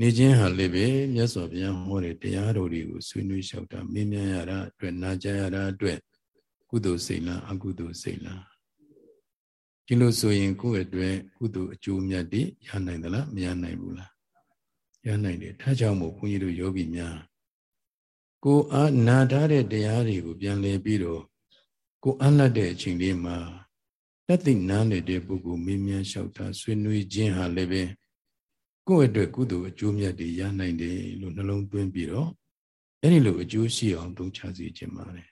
နေခြင်းဟာလည်းပဲမြတ်စွာဘုရားဟောတဲ့တရားတော်တွေကိုဆွေးနွေးလျှောက်တာမင်းများရတာအတွက်နာကြားရတာအတွက်ကုသိုလ်စိတ်လားအကုသိုလ်စိတ်လားဒီလိုဆိုရင်ကိုယ့်အတွက်ကုသိုလ်အကျိုးမြတ်တွေရနိုင်သလားမရနိုင်ဘူးလားရနိုင်တယ်ဒါကြောင့်မို့ဘုန်းကြီးတို့ယောဂီများကိုအားနာထားတဲ့တရားတွေကိုပြန်လည်ပြီးတော့ကိုအလတ်တဲ့အချိန်လေးမှာတက်သိနားနေတဲ့ပုဂ္ဂိုလ်မင်းများလျှောက်တာဆွေးနွေးခြင်းဟာလည်းပဲ ကိုယ့်အတွက်ကုသိုလ်အကျိုးမြတ်တွေရနိုင်တယ်လို့နှလုံးသွင်းပြီးတော့အဲ့ဒီလိုအကျိုးရှိအောင်သုံးချစေခြင်းပါတယ်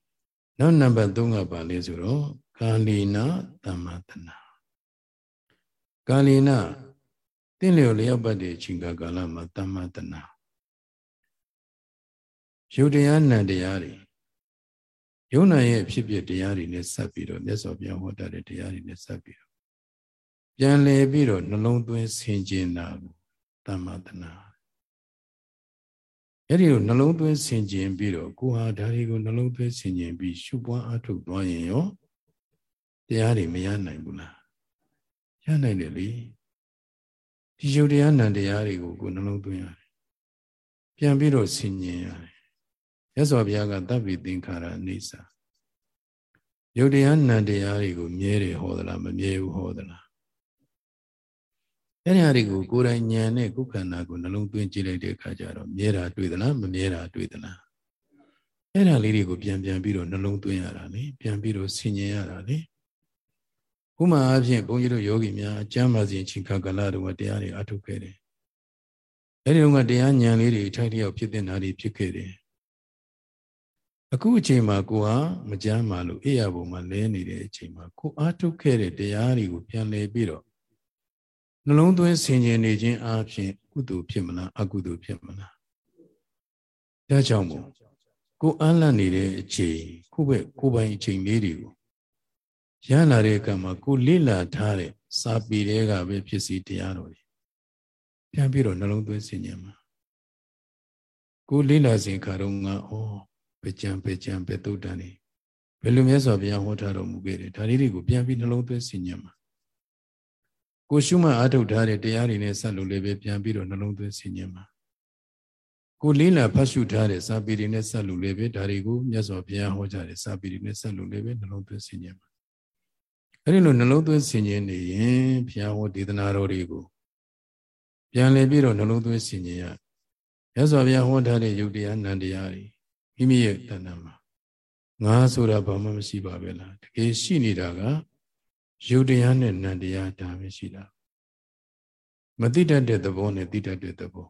။နောက်နံပါတ်3ကပါလဲဆိုတော့ကာလီနာတမ္မာတနာကာလီနာတင့်လျော်လျောက်ပတ်တဲ့အချိန်ကာလမှာတမ္မာတနာယုတ်တရားနံတရားတွေယုံနာရဲ့ဖြစ်ဖြစ်တရားတွေနဲ့ဆက်ပြီးတော့မြတ်စွာဘုရားဟောတာတဲ့တရားတွေနဲ့ဆက်ပြီးတော့ ပြန်လည်ပြီးတော့နှလုံးသွင်းဆင်ခြင်တာကိုတမ္မာတနာအဲ့ဒီလိုနှလုံးသွင်းဆင်ခြင်ပြီးတော့ကိုဟာဒါတွေကိုနှလုံးသွင်းဆင်ခြင်ပြီးရှုပွားအထုတ်သွားရင်ရောတရားတွေမရနိုင်ဘူးလားရနိုင်တယ်လေဒီယုတ်တရားနံတရားတွေကိုကိုနှလုံးသွင်းရတယ်ပြန်ပြီးတော့ဆင်ခြင်ရတယ်ရသော်ဘုရားကတပ်ပြီးသင်္ခါရအိဋ္ဌာယုတ်တရားနံတရားတွေကိုမြဲတယ်ဟောသလားမမြဲဘူးဟောသလား အဲ့ဒီဟာတွေကိုကိုယ်တိုင်ဉာဏ်နဲ့ကိုယ်ခန္ဓာကိုနှလုံးသွင်းကြည့်လိုက်တဲ့အခါကျတော့မြဲတာတွေ့သလားမမြဲတာတွေ့သလားအဲ့ဒါလေးတွေကိုပြန်ပြန်ပြီးတော့နှလုံးသွင်းရတာလေပြန်ပြီးတော့ဆင်ញင်ရတာလေဥမာအဖြစ်ဘုန်းကြီးတို့ယောဂီများအကျမ်းပါစဉ်ချိန်ခါကလာတော့တရားတွေအထုတ်ခဲ့တယ်အဲ့ဒီတော့ကတရားဉာဏ်လေးတွေထိုက်တယောက်ဖြစ်တဲ့နာတွေဖြစ်ခဲ့တယ်အခုအချိန်မှာကိုဟာမကြမ်းပါလို့အိယာဘုံမှာလဲနေတဲ့အချိန်မှာကိုအားထုတ်ခဲ့တဲ့တရားတွေကိုပြန်လဲပြီးတော့ နှလုံးသွင်းဆင်ခြင်နေခြင်းအပြင်ကုသိုလ်ဖြစ်မလားအကုသိုလ်ဖြစ်မလားဒါကြောင့်မို့ကိုအမ်းလန့်နေတဲ့အချိန်ခုပဲကိုပိုင်အချိန်လေးတွေကိုရလာတဲ့အခါမှာကိုလိလာထားတဲ့စာပေတွေကပဲဖြစ်စီတရားတော်တွေပြန်ပြီးတော့နှလုံးသွင်းဆင်ခြင်မှာကိုလိလာစဉ်ခါတော့ငါဩပကြံပကြံပဲတုတ်တန်နေဘယ်လိုမြတ်စွာဘုရားဟောထားတော်မူခဲ့တယ်ဒါလေးတွေကိုပြန်ပြီးနှလုံးသွင်းဆင်ခြင်မှာ ကိုရှုမှအားထုတ်ထားတဲ့တရားတွေနဲ့ဆက်လို့လည်းပဲပြန်ပြီးတော့နှလုံးသွင်းဆင်ခြင်မှာကိုလေးလာဖတ်ရှုထားတဲ့စာပေတွေနဲ့ဆက်လို့လည်းပဲဒါတွေကိုမြတ်စွာဘုရားဟောကြားတဲ့စာပေတွေနဲ့ဆက်လို့လည်းပဲနှလုံးသွင်းဆင်ခြင်မှာအဲ့ဒီလိုနှလုံးသွင်းဆင်ခြင်နေရင်ဘုရားဟောဒေသနာတော်တွေကိုပြန်လည်ပြီးတော့နှလုံးသွင်းဆင်ခြင်ရမြတ်စွာဘုရားဟောထားတဲ့ယုတ်တရားနံတရားတွေမိမိရဲ့တဏ္ဍာမှာငါဆိုတာဘာမှမရှိပါပဲလားတကယ်ရှိနေတာက ယုတ်တရားနဲ့နံတရားဒါပဲရှိတာမသိတတ်တဲ့သဘောနဲ့သိတတ်တဲ့သဘော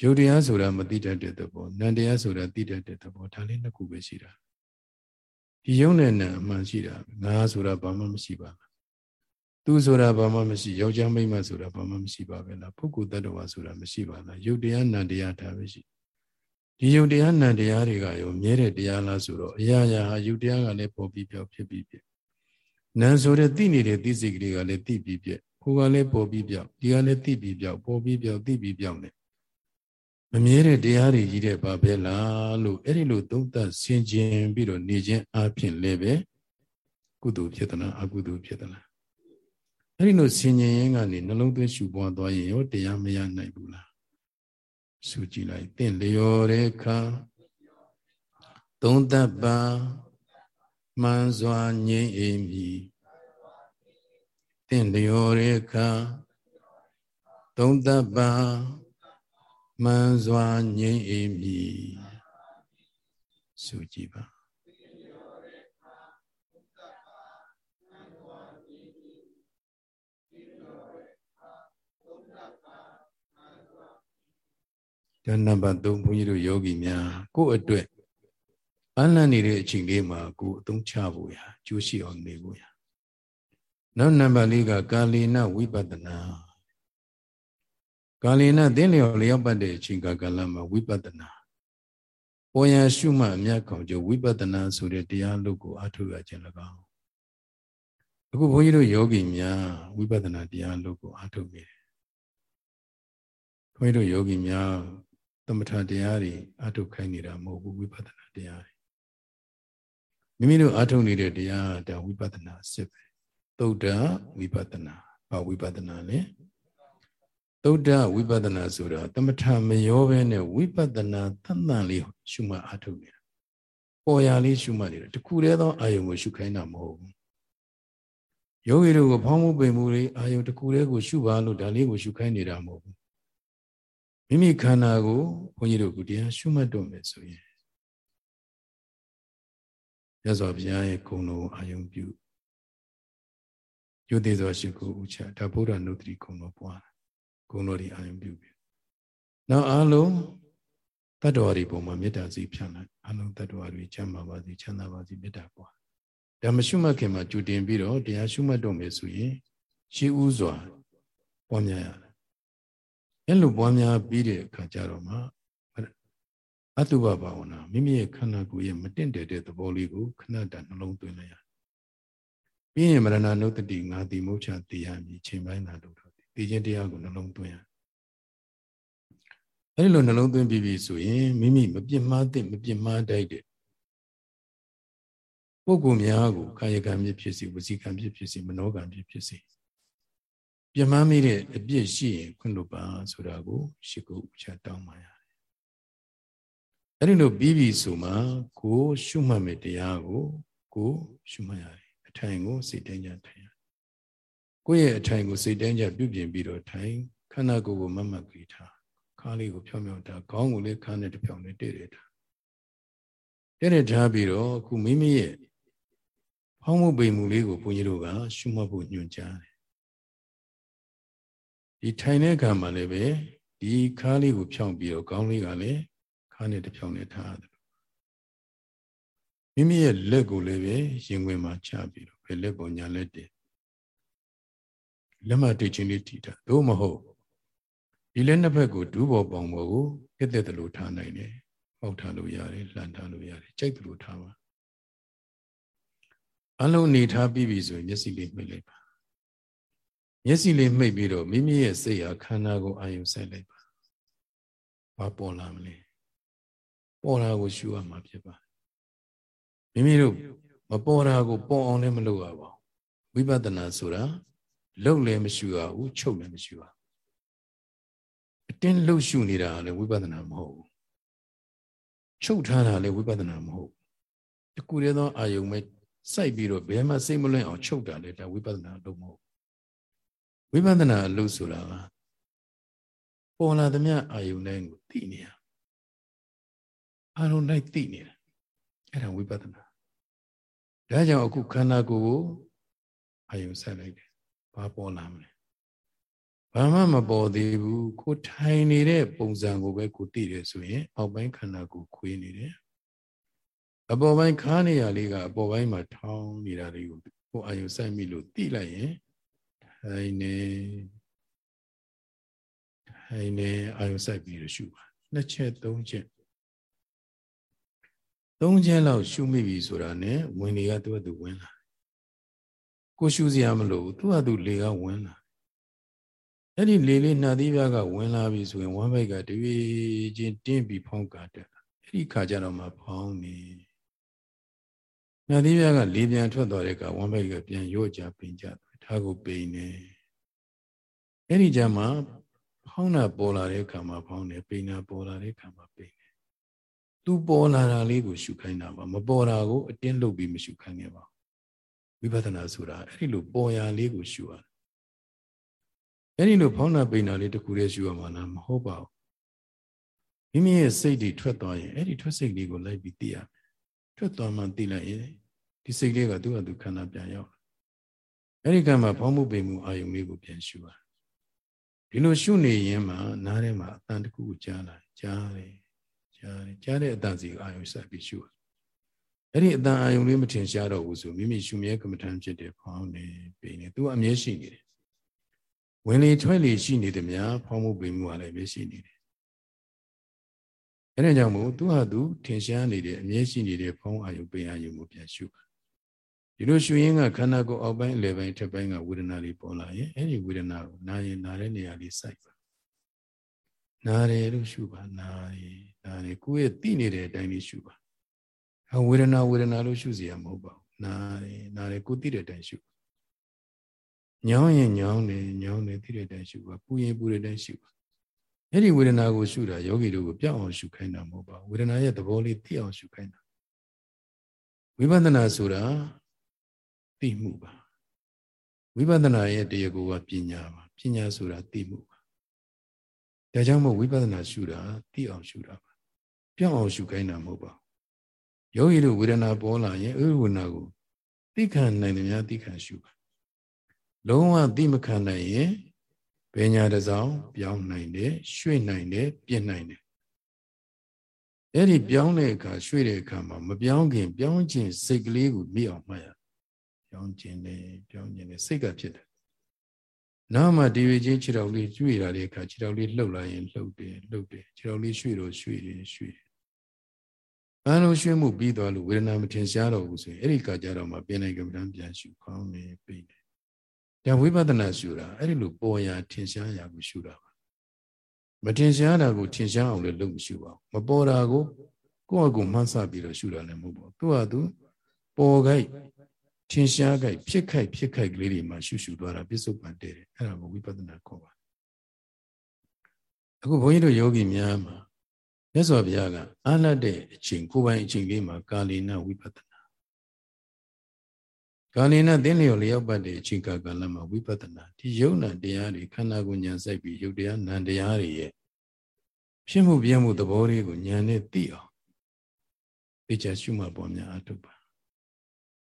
ယုတ်တရားဆိုတာမသိတတ်တဲ့သဘောနံတရားဆိုတာသိတတ်တဲ့သဘောဒါလေးနှစ်ခုပဲရှိတာဒီယုံနဲ့နံအမှန်ရှိတာငါဆိုတာဘာမှမရှိပါဘူးသူဆိုတာဘာမှမရှိယောက်ျားမိန်းမဆိုတာဘာမှမရှိပါပဲလားပုဂ္ဂိုလ်တ attva ဆိုတာမရှိပါလားယုတ်တရားနံတရားဒါပဲရှိဒီယုတ်တရားနံတရားတွေကရောမြဲတဲ့တရားလားဆိုတော့အရာရာဟာယုတ်တရားကလည်းပေါ်ပြီးပြောက်ဖြစ်ပြီးပြ နံဆိုတဲ့သိနေတဲ့သိစိတ်ကလေးကလည်းသိပြီးပြကိုကလည်းပေါ်ပြီးပြောက်ဒီကလည်းသိပြီးပြောက်ပေါ်ပြီးပြောက်သိပြီးပြောက်နေမမြဲတဲ့တရားတွေကြီးတဲ့ဘာပဲလားလို့အဲ့ဒီလိုသုံးသပ်ဆင်ခြင်ပြီးတော့နေခြင်းအပြင်လည်းပဲကုသိုလ်ဖြစ်သလားအကုသိုလ်ဖြစ်သလားအဲ့ဒီလိုဆင်ញင်ရင်ကနေနှလုံးသွင်းရှုပွားသွားရင်ရောတရားမရနိုင်ဘူးလားရှုကြည့်လိုက်တင့်လျော်တဲ့ခါသုံးသပ်ပါ မှန်စွာငြိမ့်အိမ်ပြီတင့်လျော်တဲ့ခါသုံးသပ်ပါမှန်စွာငြိမ့်အိမ်ပြီရှုကြည့်ပါဒါနံပါတ်3ဘုန်းကြီးတို့ယောဂီများကိုယ့်အတွက် အလန့်နေတဲ့အချိန်လေးမှာကိုယ်အသုံးချဖို့ရကျိုးရှိအောင်နေဖို့ရနောက်နံပါတ်၄ကကာလေနဝိပဿနာကာလေနသင်လျော်လျောက်ပတ်တဲ့အချိန်ကကာလမှာဝိပဿနာပေါ်ရန်ရှုမှအမြတ်ကောင်ကျဝိပဿနာဆိုတဲ့တရားလုပ်ကိုအထုရခြင်း၎င်းအခုဘုန်းကြီးတို့ယောဂီများဝိပဿနာတရားလုပ်ကိုအထုနေတယ်ဘုန်းကြီးတို့ယောဂီများသမထတရားတွေအထုတ်ခိုင်းနေတာမဟုတ်ဘူးဝိပဿနာတရားတွေ မိမိတို့အထုတ်နေတဲ့တရားဒါဝိပဿနာစစ်ပဲသုဒ္ဓဝိပဿနာဘာဝိပဿနာလဲသုဒ္ဓဝိပဿနာဆိုတာသမထမရောဘဲနဲ့ဝိပဿနာတန်တန်လေးရှုမှတ်အထုတ်နေတာပေါ်ရာလေးရှုမှတ်နေတာတခုတည်းသောအာယုံကိုရှုခိုင်းတာမဟုတ်ဘူးယောဂီတို့ကဖောင်းမှုပိန်မှုလေးအာယုံတခုတည်းကိုရှုပါလို့ဒါလေးကိုရှုခိုင်းနေတာမဟုတ်ဘူးမိမိခန္ဓာကိုဘုန်းကြီးတို့ကတရားရှုမှတ်တော့မယ်ဆိုရင် ရသော်ဘုရားရဲ့ဂုဏ်တော်အာယုံပြုယုတိသောရှိခိုးဥချဒါဗုဒ္ဓနုတ္တိဂုဏ်တော်ပွားဂုဏ်တော်ဒီအာယုံပြုပြီနောက်အလုံးတတ္တဝါတွေပုံမှာမေတ္တာစီဖြန့်လိုက်အလုံးတတ္တဝါတွေချမ်းသာပါစေချမ်းသာပါစေမေတ္တာပွားဒါမရှုမှတ်ခင်မှာကြူတင်ပြီးတော့တရားရှုမှတ်တော့မယ်ဆိုရင်ရှိဥစွာပွားများရတယ်အဲ့လိုပွားများပြီးတဲ့အခါကျတော့မှ အတုပဘာဝနာမိမိရဲ့ခန္ဓာကိုယ်ရဲ့မတင့်တယ်တဲ့သဘောလေးကိုခဏတနှလုံးသွင်းလိုက်ရပြီးရင်မရဏနုတ္တိငါတိမုချတေရမည်ချိန်ပိုင်းသာလို့တော့ဒီချင်းတရားကိုနှလုံးသွင်းရအဲ့လိုနှလုံးသွင်းပြီးပြီဆိုရင်မိမိမပြစ်မှားတဲ့မပြစ်မှားတိုက်တဲ့ပုဂ္ဂိုလ်များကိုကာယကံဖြစ်ဖြစ်စီဝစီကံဖြစ်ဖြစ်စီမနောကံဖြစ်ဖြစ်စီပြမမိတဲ့အပြစ်ရှိရင်ခွင့်လို့ပါဆိုတာကိုရှိကိုဥချတောင်းပါရတယ်။ အဲ့ဒီလိုပြီးပြီဆိုမှကိုရှုမှတ်မဲ့တရားကိုကိုရှုမှတ်ရတယ်။အထိုင်ကိုစိတ်တိုင်းကြထိုင်ရ။ကိုယ့်ရဲ့အထိုင်ကိုစိတ်တိုင်းကြပြုပြင်ပြီးတော့ထိုင်ခန္ဓာကိုယ်ကိုမမတ်ကြည့်ထားခါလေးကိုဖြောင်းဖြောင်းထားခေါင်းကိုလည်းခါနဲ့တစ်ဖြောင်းနဲ့တည့်တယ်ထားတည့်တယ်ထားပြီးတော့အခုမိမိရဲ့ဖောင်းမှုပိန်မှုလေးကိုဘုန်းကြီးတို့ကရှုမှတ်ဖို့ညွှန်ကြားတယ်ဒီထိုင်တဲ့အခါမှာလည်းပဲဒီခါးလေးကိုဖြောင်းပြီးတော့ခေါင်းလေးကလည်း ခါးနဲ့တစ်ဖြောင်းနဲ့ထားရတယ်မိမိရဲ့လက်ကိုလည်းပဲရင်ခွင်မှာချပြီးတော့ဘယ်လက်ပေါ်ညာလက်တည်လက်မတိတ်ချင်းလေးထိတာသို့မဟုတ်ဒီလက်နှစ်ဖက်ကိုဒူးပေါ်ပေါင်ပေါ်ကိုတက်တက်တလို့ထားနိုင်တယ်ပေါက်ထားလို့ရတယ်လှန်ထားလို့ရတယ်ကြိုက်တလို့ထားပါအလုံးနေထားပြီးပြီဆိုရင်မျက်စိလေးမှိတ်လိုက်ပါမျက်စိလေးမှိတ်ပြီးတော့မိမိရဲ့စိတ်ဟာခန္ဓာကိုအာယုစိုက်လိုက်ပါဘာပေါ်လာမလဲ ပေါ်လာကိုရှုရမှာဖြစ်ပါမိမိတို့မပေါ်တာကိုပေါ်အောင်လည်းမလုပ်ရပါဘူးဝိပဿနာဆိုတာလှုပ်လည်းမရှုရဘူးချုပ်လည်းမရှုရအတင်းလှုပ်ရှုနေတာလည်းဝိပဿနာမဟုတ်ဘူးချုပ်ထားတာလည်းဝိပဿနာမဟုတ်ဘူးတကူရသောအာယုံပဲစိုက်ပြီးတော့ဘယ်မှစိတ်မလွင့်အောင်ချုပ်တာလေဒါဝိပဿနာလို့မဟုတ်ဝိပဿနာအလုပ်ဆိုတာကပေါ်လာသမျှအာယုန်တိုင်းကိုသိနေရ အာရုံတိုင်းသိနေတာအဲ့ဒါဝိပဿနာဒါကြောင့်အခုခန္ဓာကိုယ်ကိုအာယုန်ဆက်လိုက်တယ်ဘာပေါ်လာမလဲဘာမှမပေါ်သေးဘူးကိုထိုင်နေတဲ့ပုံစံကိုပဲကိုသိတယ်ဆိုရင်အောက်ပိုင်းခန္ဓာကိုယ်ခွေးနေတယ်အပေါ်ပိုင်းခါနေရလေးကအပေါ်ပိုင်းမှာထောင်းနေတာလေးကိုကိုအာယုစိုက်မိလို့တိလိုက်ရင်ထိုင်နေထိုင်နေအာယုစိုက်ပြီးရရှုပါနှစ်ချက်သုံးချက် သုံးချက်လောက်ရှုမိပြီဆိုတာနဲ့ဝင်လေကသူ့အတူဝင်လာကိုရှုစရာမလိုသူ့အတူလေကဝင်လာအဲ့ဒီလေလေးနှာသီးပြားကဝင်လာပြီဆိုရင်ဝမ်းဘိုက်ကတရွေချင်းတင်းပြီးဖောင်းကားတက်အဲ့ဒီခါကျတော့မှဖောင်းနေ။ညာသီးပြားကလေပြန်ထွက်သွားတဲ့ကဝမ်းဘိုက်ကပြန်ရော့ကြပင်ကြဒါကိုပိန်နေ။အဲ့ဒီကြမှာဖောင်းတာပေါ်လာတဲ့အခါမှာဖောင်းတယ်ပိန်တာပေါ်လာတဲ့အခါမှာပိန်တယ်။ သူပေါ်လာတာလေးကိုရှုခိုင်းတာပါမပေါ်တာကိုအတင်းလုပ်ပြီးမရှုခိုင်းခဲ့ပါဘူး။ဝိပဿနာဆိုတာအဲ့ဒီလိုပေါ်ရာလေးကိုရှုရတယ်။အဲ့ဒီလိုဖောင်းတာပိန်တာလေးတခုတည်းရှုရမှာလားမဟုတ်ပါဘူး။မိမိရဲ့စိတ်တွေထွက်သွားရင်အဲ့ဒီထွက်စိတ်လေးကိုလိုက်ပြီးသိရမယ်ထွက်သွားမှသိလိုက်ရင်ဒီစိတ်လေးကသူ့ဟာသူခန္ဓာပြန်ရောက်အဲ့ဒီကံမှာဖောင်းမှုပိန်မှုအာယုံလေးကိုပြန်ရှုပါဒီလိုရှုနေရင်မှနားထဲမှာအတန်တစ်ခုကိုကြားလာကြားတယ် ကြားတယ်ကြားတဲ့အတန်စီအာယုံဆက်ပြီးရှုအဲ့ဒီအတန်အာယုံလေးမထင်ရှားတော့ဘူးဆိုမိမိရှုမြဲကမ္မထမ်းဖြစ်တဲ့ဖောင်းနေပိန်နေသူအမြဲရှိနေတယ်ဝင်လေထွက်လေရှိနေတယ်များဖောင်းမှုပိန်မှုကလည်းပဲရှိနေတယ်အဲဒါကြောင့်မို့သူဟာသူထင်ရှားနေတဲ့အမြဲရှိနေတဲ့ဖုံးအာယုပိအာယုကိုပြန်ရှုပါဒီလိုရှုရင်းကခန္ဓာကိုယ်အောက်ပိုင်းအလယ်ပိုင်းထက်ပိုင်းကဝေဒနာလေးပေါ်လာရင်အဲ့ဒီဝေဒနာကိုနာရင်နာတဲ့နေရာလေးစိုက်ပါနာတယ်လို့ရှုပါနာတယ် နာတယ်ကိုယ့်ရဲ့သိနေတဲ့အတိုင်းလေးရှုပါအဝေဒနာဝေဒနာလို့ရှုစီရမဟုတ်ပါဘူးနာတယ်နာတယ်ကိုသိတဲ့အတိုင်းရှုပါညောင်းရင်ညောင်းတယ်ညောင်းတယ်သိတဲ့အတိုင်းရှုပါပူရင်ပူတဲ့အတိုင်းရှုပါအဲ့ဒီဝေဒနာကိုရှုတာယောဂီတို့ကိုပြောင်းအောင်ရှုခိုင်းတာမဟုတ်ပါဘူးဝေဒနာရဲ့သဘောလေးသိအောင်ရှုခိုင်းတာဝိပဿနာဆိုတာသိမှုပါဝိပဿနာရဲ့တရားကိုကပညာပါပညာဆိုတာသိမှုပါဒါကြောင့်မို့ဝိပဿနာရှုတာသိအောင်ရှုတာ ပါပြောင်းအောင်ရှုခိုင်းတာမဟုတ်ပါဘူးယောဂီတို့ဝေဒနာပေါ်လာရင်အဲ့ဒီဝေဒနာကိုသိခံနိုင်တယ်များသိခံရှုပါလုံးဝသိမခံနိုင်ရင်ပညာတစောင်းပြောင်းနိုင်တယ်ရွှေ့နိုင်တယ်ပြင်နိုင်တယ်အဲ့ဒီပြောင်းတဲ့အခါရွှေ့တဲ့အခါမှာမပြောင်းခင် ပြောင်းခြင်းစိတ်ကလေးကိုမြည်အောင်မှတ်ရပြောင်းခြင်းနဲ့ပြောင်းခြင်းနဲ့စိတ်ကဖြစ်တယ်နောက်မှဒီဝေချင်းခြေတော်လေးကျွေတာတဲ့အခါခြေတော်လေးလှုပ်လာရင်လှုပ်တယ်လှုပ်တယ်ခြေတော်လေးရွှေ့တော့ရွှေ့တယ်ရွှေ့တယ် ဘာလို့ရွှေ့မှုပြီးသွားလို့ဝေဒနာမထင်ရှားတော့ဘူးဆိုရင်အဲ့ဒီကကြတော့မှပြင်နိုင်ကမ္ဘာပြန်ရှုခေါင်းနေပိတ်ဒါဝိပဿနာရှုတာအဲ့ဒီလိုပေါ်ရာထင်ရှားရာကိုရှုတာပါမထင်ရှားတာကိုထင်ရှားအောင်လည်းလုပ်မရှုပါဘူးမပေါ်တာကိုကိုယ့်အကူမှန်းဆပြီးတော့ရှုတာလည်းမဟုတ်ပါဘူးသူ့ဟာသူပေါ်ခိုက်ထင်ရှားခိုက်ဖြစ်ခိုက်ဖြစ်ခိုက်ကလေးတွေမှာရှုရှုသွားတာပြစ္ဆုတ်ပန်တဲ့တယ်အဲ့ဒါကိုဝိပဿနာခေါ်ပါအခုဘုန်းကြီးတို့ယောဂီများမှာ မြတ်စွာဘုရားကအာလတ်တဲ့အချိန်ကိုယ်ပိုင်အချိန်လေးမှာကာလီနဝိပဿနာကာလီနသင်လျော်လျောက်ပတ်တဲ့အချိန်ကာလမှာဝိပဿနာဒီယုံနာတရားတွေခန္ဓာကိုယ်ဉာဏ်စိုက်ပြီးယုတ်တရားနံတရားတွေရဲ့ဖြစ်မှုပြမှုသဘောလေးကိုဉာဏ်နဲ့သိအောင်သိချရှုမှတ်ပေါ်များအထုပ်ပါ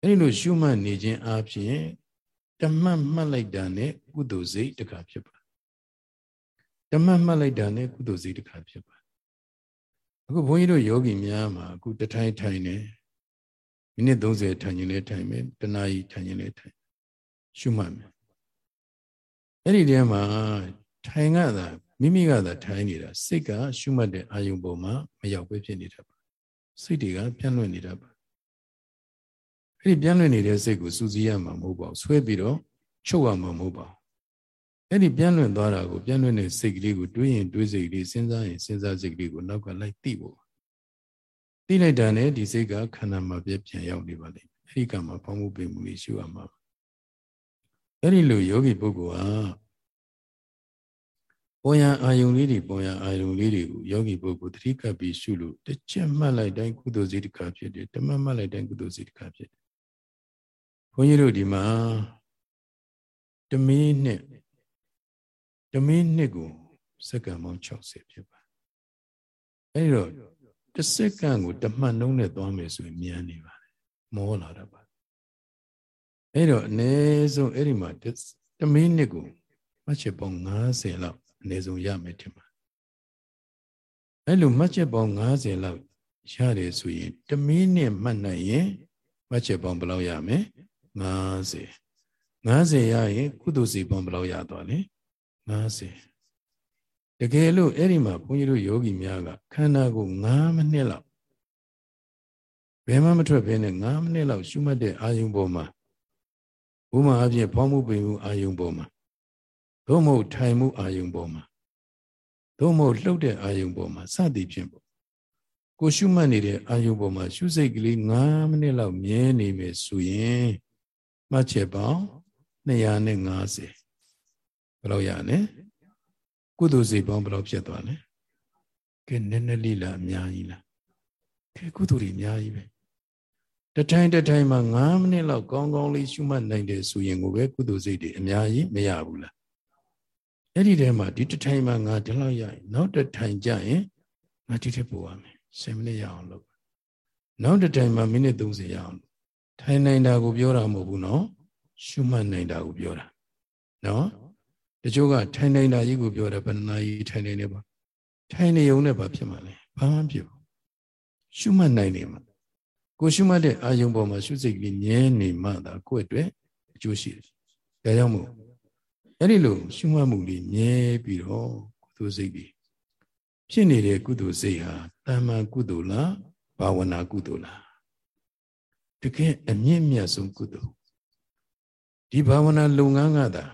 အဲဒီလိုရှုမှတ်နေခြင်းအပြင်တမတ်မှတ်လိုက်တာနဲ့ကုသိုလ်စိတ်တခါဖြစ်ပါတမတ်မှတ်လိုက်တာနဲ့ကုသိုလ်စိတ်တခါဖြစ်ပါ အခုဘုန်းကြီးတို့ယောဂီများမှာအခုတထိုင်ထိုင်နေမိနစ်30ထိုင်ရင်လည်းထိုင်မယ်တနာရီထိုင်ရင်လည်းထိုင်ရှုမှတ်မယ်အဲ့ဒီတည်းမှာထိုင်ကသာမိမိကသာထိုင်နေတာစိတ်ကရှုမှတ်တဲ့အာယုံပေါ်မှာမရောက်ပဲဖြစ်နေတာပါစိတ်တွေကပြန့်လွင့်နေတာပါအဲ့ဒီပြန့်လွင့်နေတဲ့စိတ်ကိုစူးစီးရမှာမဟုတ်ပါဘူးဆွဲပြီးတော့ချုပ်ရမှာမဟုတ်ပါဘူး အဲ့ဒီပြန့်လွင့်သွားတာကိုပြန့်လွင့်တဲ့စိတ်ကလေးကိုတွေးရင်တွေးစိတ်ကလေးစဉ်းစားရင်စဉ်းစားစိတ်ကလေးကိုနောက်ကလိုက်သိဖို့သိလိုက်တာနဲ့ဒီစိတ်ကခန္ဓာမှာပြပြန်ရောက်နေပါလိမ့်မယ်အဲ့ဒီကမှာဖောင်းမှုပိမှုလေးရှုရမှာအဲ့ဒီလိုယောဂီပုဂ္ဂိုလ်ဟာပေါ်ရန်အာယုံလေးတွေပေါ်ရန်အာယုံလေးတွေကိုယောဂီပုဂ္ဂိုလ်သတိကပ်ပြီးရှုလို့တစ်ချက်မှတ်လိုက်တိုင်းကုသိုလ်စိတ်တစ်ခါဖြစ်တယ်ဓမ္မမှတ်လိုက်တိုင်းကုသိုလ်စိတ်တစ်ခါဖြစ်တယ်ဘုန်းကြီးတို့ဒီမှာတမင်းနှစ် တမင်းနှစ်ကိုစက္ကန့်ပေါင်း60ဖြစ်ပါအဲဒီတော့တစ်စက္ကန့်ကိုတမှတ်နှုံးနဲ့သွားမယ်ဆိုရင်မြန်နေပါတယ်မောလာတော့ပါအဲ့တော့အနည်းဆုံးအဲ့ဒီမှာတမင်းနှစ်ကိုမှတ်ချက်ပေါင်း90လောက်အနည်းဆုံးရမယ်ထင်ပါအဲ့လိုမှတ်ချက်ပေါင်း90လောက်ရတယ်ဆိုရင်တမင်းနှစ်မှတ်နိုင်ရင်မှတ်ချက်ပေါင်းဘယ်လောက်ရမလဲ50 50ရရင်ကုသိုလ်စီပေါင်းဘယ်လောက်ရသွားလဲ 50တကယ်လို့အဲ့ဒီမှာဘုန်းကြီးတို့ယောဂီများကခန္ဓာကို9မိနစ်လောက်ဘယ်မှမထွက်ဘဲနဲ့9မိနစ်လောက်ရှုမှတ်တဲ့အာယုံပေါ်မှာဥမာအဖြစ်ဖောင်းမှုပင်မှုအာယုံပေါ်မှာသို့မဟုတ်ထိုင်မှုအာယုံပေါ်မှာသို့မဟုတ်လှုပ်တဲ့အာယုံပေါ်မှာစသည်ဖြင့်ပေါ့ကိုရှုမှတ်နေတဲ့အာယုံပေါ်မှာရှုစိတ်ကလေး9မိနစ်လောက်မြဲနေမယ်ဆိုရင်မှတ်ချက်ပေါင်း250 ဘယ်လောက်ရလဲကုသိုလ်စိတ်ပေါင်းဘယ်လောက်ဖြစ်သွားလဲကဲနည်းနည်းလေးလားအများကြီးလားကဲကုသိုလ်တွေအများကြီးပဲတထိုင်တထိုင်မှာ9မိနစ်လောက်ကောင်းကောင်းလေးရှုမှတ်နိုင်တယ်ဆိုရင်ကိုပဲကုသိုလ်စိတ်တွေအများကြီးမရဘူးလားအဲ့ဒီထဲမှာဒီတထိုင်မှာငါဒီလောက်ရရင်နောက်တထိုင်ကြရင်ငါဒီထက်ပိုရမယ်10မိနစ်ရအောင်လုပ်နောက်တထိုင်မှာမိနစ်30ရအောင်ထိုင်နိုင်တာကိုပြောတာမဟုတ်ဘူးနော်ရှုမှတ်နိုင်တာကိုပြောတာနော် တချို့ကထိုင်နိုင်တာကြီးကိုပြောတယ်ဘယ်နှနာရီထိုင်နေနေပါထိုင်နေုံနဲ့ဘာဖြစ်မှာလဲဘာမှဖြစ်ဘူးရှုမှတ်နိုင်နေမှာကိုရှုမှတ်တဲ့အာယုံပေါ်မှာရှုစိတ်ကလေးမြဲနေမှသာကိုယ့်အတွက်အကျိုးရှိတယ်ဒါကြောင့်မို့အဲ့ဒီလိုရှုမှတ်မှုလေးမြဲပြီးတော့ကုသိုလ်စိတ်ကြီးဖြစ်နေတဲ့ကုသိုလ်စိတ်ဟာတာမန်ကုသိုလ်လားဘာဝနာကုသိုလ်လားတကယ်အမြင့်မြတ်ဆုံးကုသိုလ်ဒီဘာဝနာလုပ်ငန်းကသာ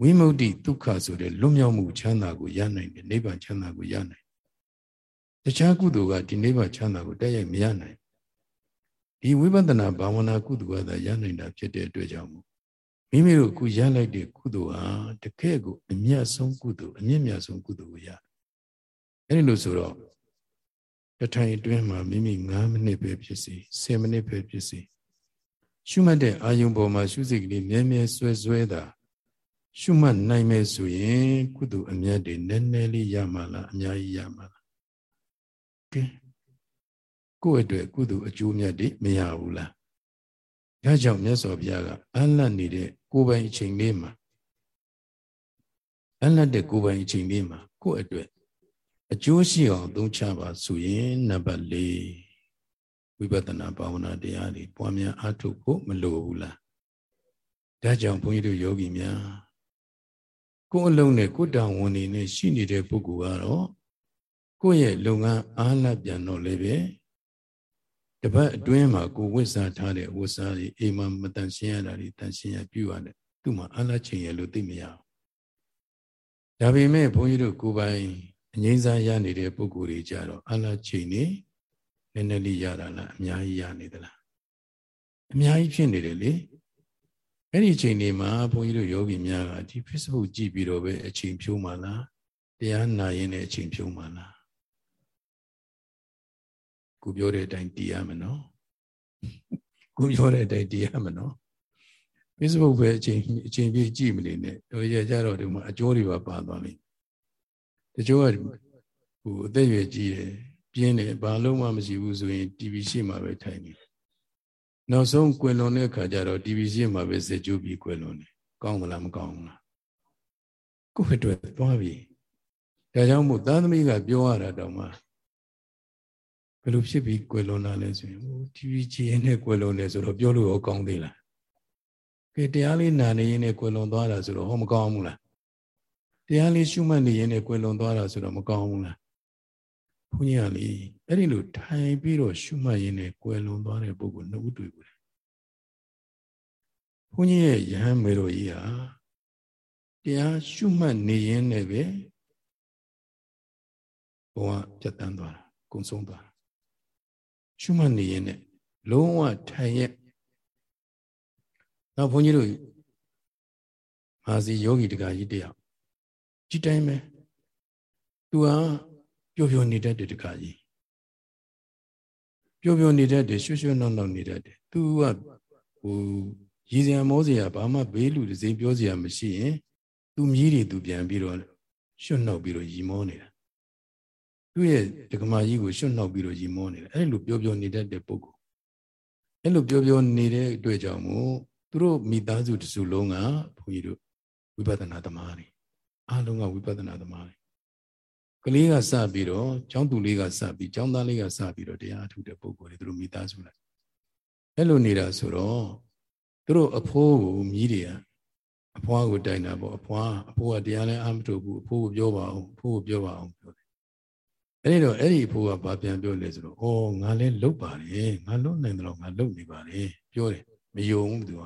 ဝိမု ക്തി ဒုက္ခဆိုတဲ့လွတ်မြောက်မှုချမ်းသာကိုရနိုင်တယ်နိဗ္ဗာန်ချမ်းသာကိုရနိုင်တခြားကုသိုလ်ကဒီနိဗ္ဗာန်ချမ်းသာကိုတက်ရိုက်မရနိုင်ဒီဝိပဿနာဘာဝနာကုသိုလ်ကသာရနိုင်တာဖြစ်တဲ့အတွက်ကြောင့်မိမိတို့အခုရလိုက်တဲ့ကုသိုလ်ဟာတကယ့်ကိုအမြတ်ဆုံးကုသိုလ်အမြင့်မြတ်ဆုံးကုသိုလ်ကိုရအဲ့ဒီလိုဆိုတော့တထိုင်အတွင်းမှာမိမိ9မိနစ်ပဲဖြစ်စီ10မိနစ်ပဲဖြစ်စီရှုမှတ်တဲ့အာယုံပေါ်မှာရှုစိတ်ကလေးမြဲမြဲဆွဲဆွဲတာ ရှုမှတ်နိုင်မယ်ဆိုရင်ကုသိုလ်အမြတ်တွေနည်းနည်းလေးရမှာလားအများကြီးရမှာလားကဲကိုယ့်အတွက်ကုသိုလ်အကျိုးမြတ်တွေမရဘူးလားဒါကြောင့်မြတ်စွာဘုရားကအလတ်နေတဲ့ကိုယ်ပိုင်အချိန်လေးမှာအလတ်တဲ့ကိုယ်ပိုင်အချိန်လေးမှာကိုယ့်အတွက်အကျိုးရှိအောင်သုံးချပါဆိုရင်နံပါတ်၄ဝိပဿနာဘာဝနာတရားတွေပွားများအားထုတ်ဖို့မလိုဘူးလားဒါကြောင့်ဘုန်းကြီးတို့ယောဂီများ ကိုယ်အလုံးနဲ့ကိုယ်တောင်ဝန်နေနဲ့ရှိနေတဲ့ပုဂ္ဂိုလ်ကတော့ကိုယ့်ရဲ့လုပ်ငန်းအားလပ်ပြန်တော့လည်းပဲတပတ်အတွင်းမှာကိုဝိစားထားတဲ့ဝိစားတွေအိမ်မှာမတန်ရှင်းရတာတွေတန်ရှင်းရပြုရတယ်သူ့မှာအားလပ်ခြင်းရလို့သိမရဘူးဒါပေမဲ့ဘုန်းကြီးတို့ကိုယ်ပိုင်အငြိမ်းစားရနေတဲ့ပုဂ္ဂိုလ်တွေကြတော့အားလပ်ခြင်းနေနည်းနည်းလေးရတာလားအများကြီးရနေသလားအများကြီးဖြစ်နေတယ်လေ အဲ့ဒီအချိန်တွေမှာဘုန်းကြီးတို့ယောဂီများကဒီ Facebook ကြည့်ပြီးတော့ပဲအချိန်ဖြုံးမှလားတရားနာရင်လည်းအချိန်ဖြုံးမှလားကိုပြောတဲ့အတိုင်းတည်ရမယ်နော်ကိုပြောတဲ့အတိုင်းတည်ရမယ်နော် Facebook ပဲအချိန်အချိန်ပြည့်ကြည့်မနေနဲ့တို့ရကြတော့ဒီမှာအကျိုးတွေပါပါသွားလိမ့်တချို့ကဟိုအသက်ရွယ်ကြီးတယ်ပြင်းတယ်ဘာလို့မှမရှိဘူးဆိုရင် TV ရှေ့မှာပဲထိုင်နေ နောက်ဆုံးကွယ်လွန်တဲ့အခါကျတော့ TV ရှေ့မှာပဲစကြိုးပြီးကွယ်လွန်တယ်ကောင်းမလားမကောင်းဘူးလားကိုယ့်အတွက်သွားပြီဒါကြောင့်မို့သားသမီးကပြောရတာတော့မှဘယ်လိုဖြစ်ပြီးကွယ်လွန်တာလဲဆိုရင်ဟို TV ကြည့်ရင်နဲ့ကွယ်လွန်တယ်ဆိုတော့ပြောလို့ရောကောင်းသေးလားကဲတရားလေးနာနေရင်လည်းကွယ်လွန်သွားတာဆိုတော့ဟောမကောင်းဘူးလားတရားလေးရှုမှတ်နေရင်လည်းကွယ်လွန်သွားတာဆိုတော့မကောင်းဘူးလား ဘုန်းကြီးကလေအဲ့ဒီလိုထိုင်ပြီးတော့ရှုမှတ်ရင်လည်းကွယ်လွန်သွားတဲ့ပုဂ္ဂိုလ်နှစ်ဦးတွေ့ဘူးလေဘုန်းကြီးရဲ့ယဟန်မေတော်ကြီးဟာတရားရှုမှတ်နေရင်လည်းပဲဘဝပြတ်တန်းသွားတာကုံဆုံးသွားတာရှုမှတ်နေရင်လည်းလုံးဝထိုင်ရဲ့နောက်ဘုန်းကြီးတို့မာစီယောဂီတကကြီးတယောက်ဒီတိုင်းပဲသူဟာ ပျော်ပျော်နေတတ်တယ်တကကြီးပျော်ပျော်နေတတ်တယ်ရွှွှွနှောက်နှောက်နေတတ်တယ်သူကဟိုရည်စရာမောစရာဘာမှဘေးလူတစ်စိမ်ပြောစရာမရှိရင်သူမြည်တွေသူပြန်ပြီးတော့ရွှွနှောက်ပြီးတော့ရီမောနေတာသူ့ရဲ့ဒကမာကြီးကိုရွှွနှောက်ပြီးတော့ရီမောနေတာအဲ့လိုပျော်ပျော်နေတတ်တဲ့ပုဂ္ဂိုလ်အဲ့လိုပျော်ပျော်နေတဲ့အတွက်ကြောင့်မို့သူတို့မိသားစုတစုလုံးကဘုန်းကြီးတို့ဝိပဿနာသမားတွေအားလုံးကဝိပဿနာသမားတွေ ကလေးကစပြီးတော့ကျောင်းသူလေးကစပြီးကျောင်းသားလေးကစပြီးတော့တရားအထုတဲ့ပုံကိုယ်တွေသူတို့မိသားစုလိုက်အဲ့လိုနေတာဆိုတော့သူတို့အဖိုးကိုမြည်တွေကအဖွားကိုတိုင်တာပေါ့အဖွားအဖိုးကတရားလည်းအားမထုတ်ဘူးအဖိုးကိုပြောပါအောင်အဖိုးကိုပြောပါအောင်ပြောတယ်အဲ့ဒီတော့အဲ့ဒီအဖိုးကဘာပြန်ပြောလဲဆိုတော့ဩငါလည်းလုတ်ပါတယ်ငါလုတ်နိုင်တယ်လို့ငါလုတ်နေပါတယ်ပြောတယ်မယုံဘူးသူက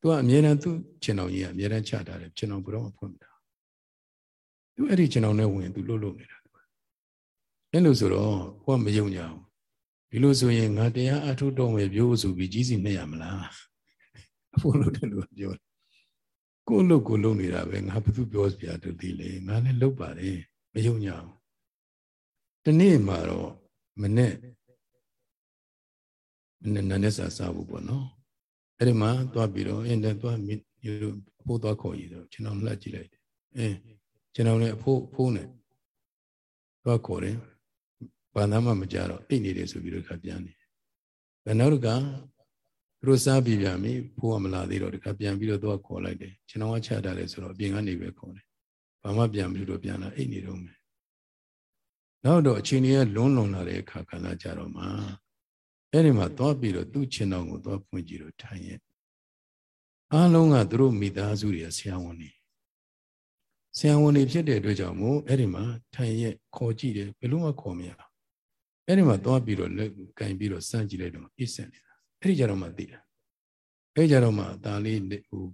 သူကအမြဲတမ်းသူ့ကျင်တော်ကြီးကအမြဲတမ်းချထားတယ်ကျင်တော်ဘုရောဖွင့်တာ သူအဲ့ဒီကျင်တော်နဲ့ဝင်သူလှုပ်လှုပ်နေတာအဲ့လိုဆိုတော့ကိုကမယုံကြဘူးဒီလိုဆိုရင်ငါတရားအထုတော်မယ်ပြောဆိုပြီးကြီးစီနဲ့ရမလားအဖို့လို့တယ်လို့ပြောတယ်ကိုလုတ်ကိုလုံနေတာပဲငါဘာသူပြောစရာတူသေးလေငါလည်းလုတ်ပါတယ်မယုံကြဘူးဒီနေ့မှာတော့မနဲ့မနဲ့နာနဲ့စာစားဘူးပေါ့နော်အဲ့ဒီမှာသွားပြီးတော့အင်းလည်းသွားမိအဖိုးသွားခေါ်ရည်တော့ကျွန်တော်လှက်ကြည့်လိုက်တယ်အင်း ကျွန်တော်လည်းအဖိုးအဖိုးနဲ့သွားခေါ်တယ်ဘာသာမှမကြတော့အိတ်နေတယ်ဆိုပြီးတော့ခါပြန်နေတယ်နောက်တစ်ခါသူတို့စားပြီးပြန်ပြီဖိုးကမလာသေးတော့တခါပြန်ပြီးတော့သွားခေါ်လိုက်တယ်ကျွန်တော်ကချတာလေဆိုတော့အပြင်ကနေပဲခေါ်တယ်ဘာမှပြန်ပြီးတော့ပြန်လာအိတ်နေတော့မယ်နောက်တော့အချိန်ကြီးလွန်းလွန်လာတဲ့အခါကလာကြတော့မှအဲ့ဒီမှာသွားပြီးတော့သူ့ချင်းတော်ကိုသွားဖွင့်ကြည့်တော့ထိုင်ရဲ့အားလုံးကသူတို့မိသားစုတွေဆရာဝန်တွေ ဆရာဝန်တွေဖြစ်တဲ့အတွက်ကြောင့်မို့အဲ့ဒီမှာထိုင်ရဲ့ခေါ်ကြည့်တယ်ဘယ်လို့မှခေါ်မရအဲ့ဒီမှာသွားပြီးတော့လက်ကင်ပြီးတော့စမ်းကြည့်လိုက်တော့အိစက်နေတာအဲ့ဒီကြတော့မှသိတာအဲ့ကြတော့မှအသားလေးဟို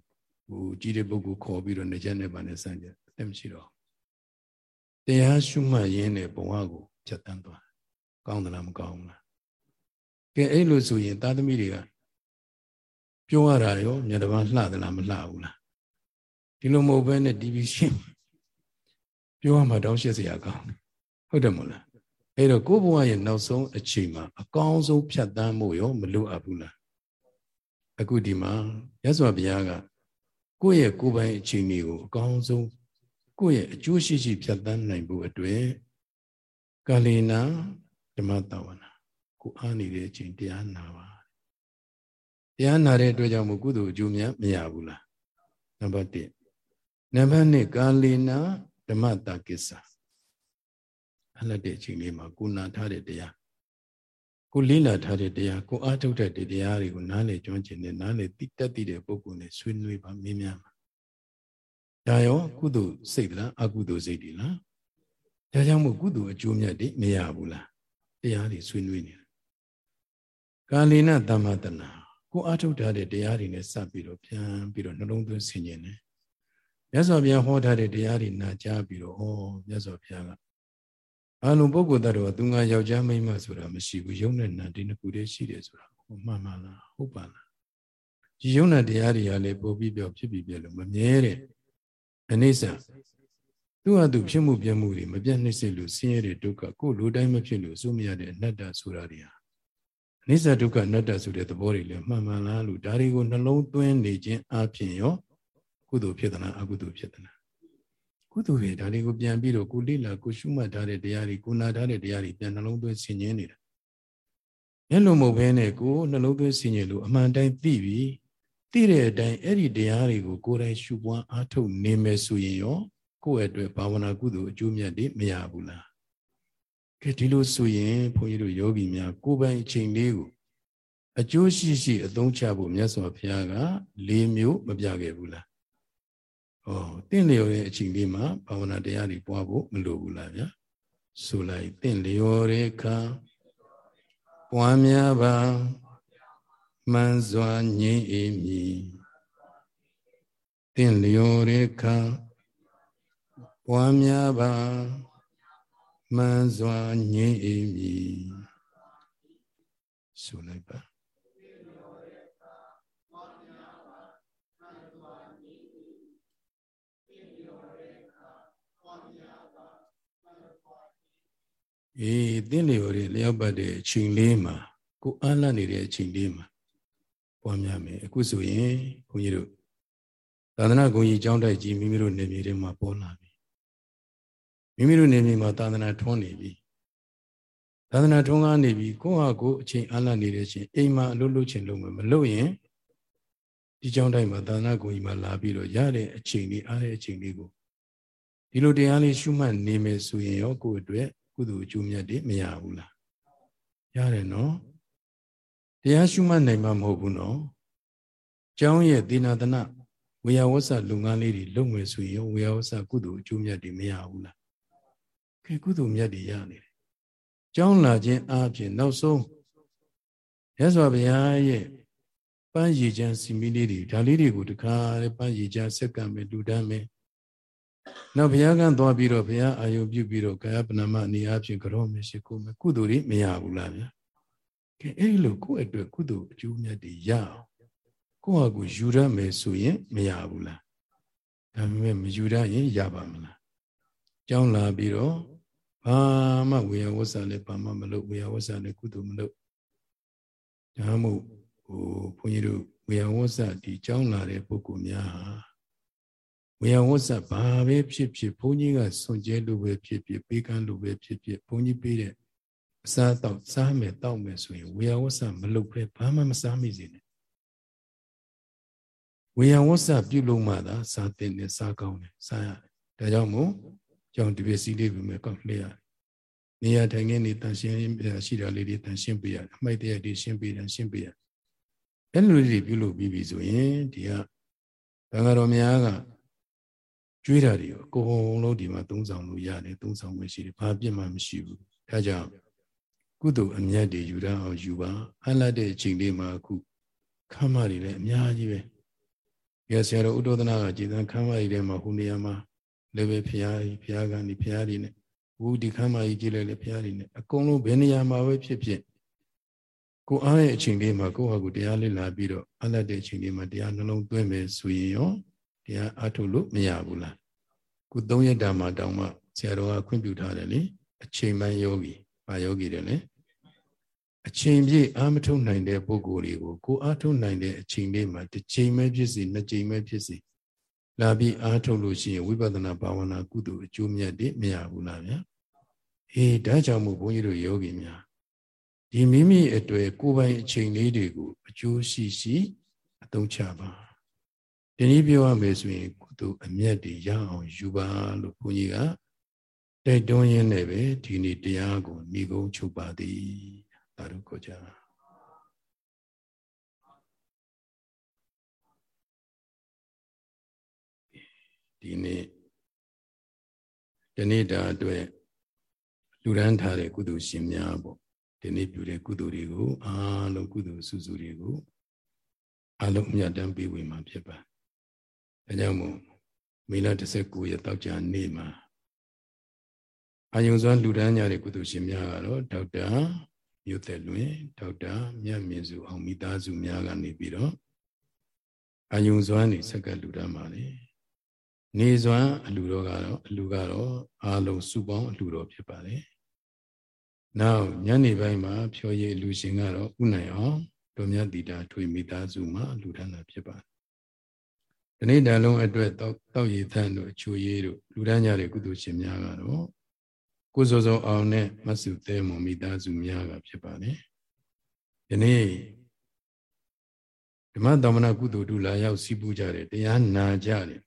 ဟိုကြီးတဲ့ပုဂ္ဂိုလ်ခေါ်ပြီးတော့နေချက်နဲ့ပါနဲ့စမ်းကြအသက်မရှိတော့တရားရှုမှတ်ရင်းနဲ့ဘဝကိုဖြတ်တန်းသွားကောင်းသလားမကောင်းဘူးလားကဲအဲ့လိုဆိုရင်သားသမီးတွေကပြောရတာရောမြတ်တပန်းလှသလားမလှဘူးလား ဒီလိုမဟုတ်ဘဲနဲ့ဒီဘီရှင်းပြောရမှာတောင်းရှက်စရာကောင်းဟုတ်တယ်မို့လားအဲ့တော့ကိုယ့်ဘဝရဲ့နောက်ဆုံးအချိန်မှာအကောင်းဆုံးဖြတ်တန်းဖို့ရောမလိုအပ်ဘူးလားအခုဒီမှာရသော်ဘုရားကကိုယ့်ရဲ့ကိုယ်ပိုင်အချိန်တွေကိုအကောင်းဆုံးကိုယ့်ရဲ့အကျိုးရှိရှိဖြတ်တန်းနိုင်ဖို့အတွက်ကာလေနာဓမ္မတဝနာကိုအားနေတဲ့အချိန်တရားနာပါတရားနာတဲ့အတွက်ကြောင့်မို့ကုသိုလ်အကျိုးများမရဘူးလားနံပါတ်1 နံပါတ်2ကာလေနာဓမ္မတာကိစ္စအလတ်တဲ့အချိန်လေးမှာကိုနာထားတဲ့တရားကိုလေးလာထားတဲ့တရားကိုအားထုတ်တဲ့တရားတွေကိုနားလေကျွမ်းကျင်တဲ့နားလေတိတက်တည်တဲ့ပုဂ္ဂိုလ်နဲ့ဆွေးနွေးပါမင်းများပါဒါရောကုသိုလ်စိတ်လားအကုသိုလ်စိတ်တွေလားဒါကြောင့်မို့ကုသိုလ်အကျိုးမြတ်တွေမရဘူးလားတရားတွေဆွေးနွေးနေတာကာလေနသမ္မတနာကိုအားထုတ်ထားတဲ့တရားတွေနဲ့စပ်ပြီးတော့ပြန်ပြီးတော့နှလုံးသွင်းဆင်ခြင်တယ် မြတ်စွာဘုရားဟောထားတဲ့တရားတွေနာကြားပြီးတော့ဩမြတ်စွာဘုရားကအလုံးပုဂ္ဂိုလ်တ attva သူငါယောက်ျားမိန်းမဆိုတာမရှိဘူးယုံနဲ့နာဒီနှစ်ခုတည်းရှိတယ်ဆိုတာဟောမှန်ပါလားဟုတ်ပါလားဒီယုံနဲ့တရားတွေကလည်းပို့ပြီးပြောဖြစ်ပြီးပြလို့မမြဲတဲ့အနိစ္စသူ့ဟာသူဖြစ်မှုပြမှုတွေမပြတ်နှိမ့်စေလို့ဆင်းရဲတဲ့ဒုက္ခကိုလိုတိုင်းမဖြစ်လို့စိုးမရတဲ့အနတ္တဆိုတာတွေဟာအနိစ္စဒုက္ခအနတ္တဆိုတဲ့သဘောတွေလည်းမှန်မှန်လားလို့ဒါတွေကိုနှလုံးသွင်းနေခြင်းအပြင်ရော ကုသိုလ်ဖြစ်သလားအကုသိုလ်ဖြစ်သလားကုသိုလ်ပဲဒါတွေကိုပြန်ပြီးတော့ကိုလိလာကိုရှုမှတ်ထားတဲ့တရားတွေကိုနာထားတဲ့တရားတွေပြန်နှလုံးသွင်းဆင်ခြင်နေတာမျက်လုံးမဟုတ်ဘဲနဲ့ကိုနှလုံးသွင်းဆင်ခြင်လို့အမှန်တိုင်းသိပြီသိတဲ့အတိုင်းအဲ့ဒီတရားတွေကိုကိုယ်တိုင်ရှုပွားအားထုတ်နေမယ်ဆိုရင်ရောကိုယ့်အတွက်ဘာဝနာကုသိုလ်အကျိုးမြတ်တွေမရဘူးလားကဲဒီလိုဆိုရင်ဘုန်းကြီးတို့ယောဂီများကိုယ်ပိုင်အချိန်လေးကိုအကျိုးရှိရှိအသုံးချဖို့မြတ်စွာဘုရားက၄မျိုးမပြခဲ့ဘူးလား။ ဩတင့်လျော်တဲ့အချိန်လေးမှာဘာဝနာတရားတွေပွားဖို့မလိုဘူးလားဗျာ။ဆိုလိုက်တင့်လျော်တဲ့အခါပွားများပါမှန်စွာငြိမ့်အေးမည်တင့်လျော်တဲ့အခါပွားများပါမှန်စွာငြိမ့်အေးမည်ဆိုလိုက်ပါ အေးတင်းလျော်တဲ့လျောက်ပတ်တဲ့အချိန်လေးမှာကိုအားလတ်နေတဲ့အချိန်လေးမှာပွားများမယ်အခုဆိုရင်ဘုန်းကြီးတို့သာသနာ့ဂုဏ်ကြီးကျောင်းတိုက်ကြီးမိမိတို့နေမြေထဲမှာပေါ်လာပြီမိမိတို့နေမြေမှာသာသနာထွန်းနေပြီသာသနာထွန်းကားနေပြီကိုယ့်ဟာကိုယ်အချိန်အားလတ်နေတဲ့အချိန်အိမ်မှာအလုပ်လုပ်ချင်လို့မလုပ်ရင်ဒီကျောင်းတိုက်မှာသာသနာ့ဂုဏ်ကြီးမှာလာပြီးတော့ရတဲ့အချိန်လေးအားတဲ့အချိန်လေးကိုဒီလိုတရားလေးရှုမှတ်နေမယ်ဆိုရင်ရောကိုယ့်အတွက် ကုသိုလ်အကျိုးမြတ်တွေမရဘူးလားရတယ်နော်တရားရှုမှတ်နိုင်မှာမဟုတ်ဘူးနော်ကျောင်းရဲ့သေနာတနာဝေယဝဆလုပ်ငန်းလေးတွေလုပ်မယ်ဆိုရင်ဝေယဝဆကုသိုလ်အကျိုးမြတ်တွေမရဘူးလားကဲကုသိုလ်မြတ်တွေရနေတယ်ကျောင်းလာခြင်းအပြင်နောက်ဆုံးရသော်ဘုရားရဲ့ပန်းရည်ချမ်းစီမီလေးတွေဒါလေးတွေကိုတခါလေပန်းရည်ချမ်းဆက်ကံမယ်လူတန်းမယ် နောက်ဘုရားကသွားပြီးတော့ဘုရားအာယုပြုပြီးတော့ကာယပဏမအနေအချင်းကြောမရှိကိုမယ်ကုသိုလ်တွေမရဘူးလားဗျာကဲအဲ့လိုကိုယ့်အတွက်ကုသိုလ်အကျိုးမြတ်တွေရအောင်ကိုယ့်ဟာကိုယူရမယ်ဆိုရင်မရဘူးလားဒါပေမဲ့မယူရရင်ရပါမလားကြောင်းလာပြီးတော့ဘာမှဝေယဝဆာလည်းဘာမှမလုပ်ဝေယဝဆာလည်းကုသိုလ်မလုပ်ဒါမှမဟုတ်ဟိုဘုန်းကြီးတို့ဝေယဝဆာဒီကြောင်းလာတဲ့ပုဂ္ဂိုလ်များဟာ ဝေယဝဆဘာပဲဖြစ်ဖြစ်ဘုန်းကြီးကစွန့်ကြဲလို့ပဲဖြစ်ဖြစ်ပေးကမ်းလို့ပဲဖြစ်ဖြစ်ဘုန်းကြီးပေးတဲ့အစားတော့စားမယ်တောက်မယ်ဆိုရင်ဝေယဝဆမလုပ်ပဲဘာမှမစားမိစေနဲ့ဝေယဝဆပြုလို့မှသာစားတဲ့နဲ့စားကောင်းတယ်စားရတယ်ဒါကြောင့်မို့ကြောင့်ဒီပစ္စည်းလေးပဲမဲ့ကောက်လှည့်ရတယ်နေရာထိုင်ခင်းနေတန်ရှင်းရှိတာလေးတွေတန်ရှင်းပေးရတယ်အမိုက်တရားတွေရှင်းပေးတယ်ရှင်းပေးရအဲ့လိုလေးပြုလုပ်ပြီးပြီဆိုရင်ဒီကဘင်္ဂတော်များက ကျွေးတာတွေအကုန်လုံးဒီမှာသုံးဆောင်လို့ရတယ်သုံးဆောင်ခွင့်ရှိတယ်ဘာပြစ်မှမရှိဘူးဒါကြောင့်ကုသိုလ်အမြတ်တွေယူရအောင်ယူပါအလတ်တဲ့အချိန်လေးမှာအခုခမ်းမတွေလည်းအများကြီးပဲရဆရာတော်ဥဒ္ဒသနာကကြည်သံခမ်းမတွေထဲမှာဟိုနေရာမှာလည်းပဲဖရာကြီးဖရာကနေဖရာတွေနဲ့ဝူဒီခမ်းမကြီးကြည့်လိုက်လေဖရာတွေနဲ့အကုန်လုံးဘယ်နေရာမှာပဲဖြစ်ဖြစ်ကိုအားရဲ့အချိန်လေးမှာကိုယ့်ဟာကိုတရားလေ့လာပြီးတော့အလတ်တဲ့အချိန်လေးမှာတရားနှလုံးသွင်းမယ်ဆိုရင်ရော တရားအထုတ်လို့မရဘူးလားခု၃ရက်တာမှာတောင်မှဆရာတော်ကခွင့်ပြုထားတယ်လေအချိန်ပိုင်းယောဂီဘာယောဂီတယ်လဲအချိန်ပြည့်အာမထုတ်နိုင်တဲ့ပုဂ္ဂိုလ်တွေကိုကိုအာထုတ်နိုင်တဲ့အချိန်လေးမှာတစ်ချိန်ပဲဖြစ်စီနှစ်ချိန်ပဲဖြစ်စီလာပြီးအာထုတ်လို့ရှိရင်ဝိပဿနာဘာဝနာကုသိုလ်အကျိုးမြတ်တွေမရဘူးလားဗျာအေးဒါကြောင့်မို့ဘုန်းကြီးတို့ယောဂီများဒီမိမိအတွေ့ကိုယ်ပိုင်အချိန်လေးတွေကိုအကျိုးရှိရှိအသုံးချပါ ဒီနည်းပြောရမယ်ဆိုရင်ကုသိုလ်အမြတ်တွေရအောင်ယူပါလို့ဘုန်းကြီးကတိုက်တွန်းရင်းနဲ့ပဲဒီနေ့တရားကိုဏီကုံချုပ်ပါသည်သာဓုကိုကြဒီနေ့ဒီနေ့တာအတွက်လူရန်ထားတဲ့ကုသိုလ်ရှင်များပေါ့ဒီနေ့ပြုတဲ့ကုသိုလ်တွေကိုအားလုံးကုသိုလ်စုစုတွေကိုအားလုံးမြတ်တမ်းပေးဝေမှာဖြစ်ပါ ဒါကြောင့်မို့မေလ19ရက်တောက်ကြနေ့မှာအာယုံစွမ်းလူဒန်းကြတဲ့ကုသိုလ်ရှင်များကတော့ဒေါက်တာမြို့သက်လွင်ဒေါက်တာမြတ်မြင့်စုအောင်မိသားစုများကနေပြီးတော့အာယုံစွမ်းနေဆက်ကလူဒန်းပါလေနေစွမ်းအလူတော်ကတော့အလူကတော့အာလုံးစုပေါင်းအလူတော်ဖြစ်ပါလေနောက်ညနေပိုင်းမှာ ဖြောရည်လူရှင်ကတော့ဥနိုင်အောင်တို့မြတ်တိတာထွေမိသားစုမှာလူဒန်းတာဖြစ်ပါတယ် ဒီနေ့တန်လုံးအတွက်တောက်တောက်ရည်သန့်တို့အချိုရည်တို့လူဒန်းကြတဲ့ကုသိုလ်ရှင်များကတော့ကိုစောစောအောင်နဲ့မဆုသဲမွန်မိသားစုများကဖြစ်ပါတယ်။ယနေ့ဓမ္မသမဏကုသိုလ်တူလာရောက်စီးပူးကြတယ်တရားနာကြတယ်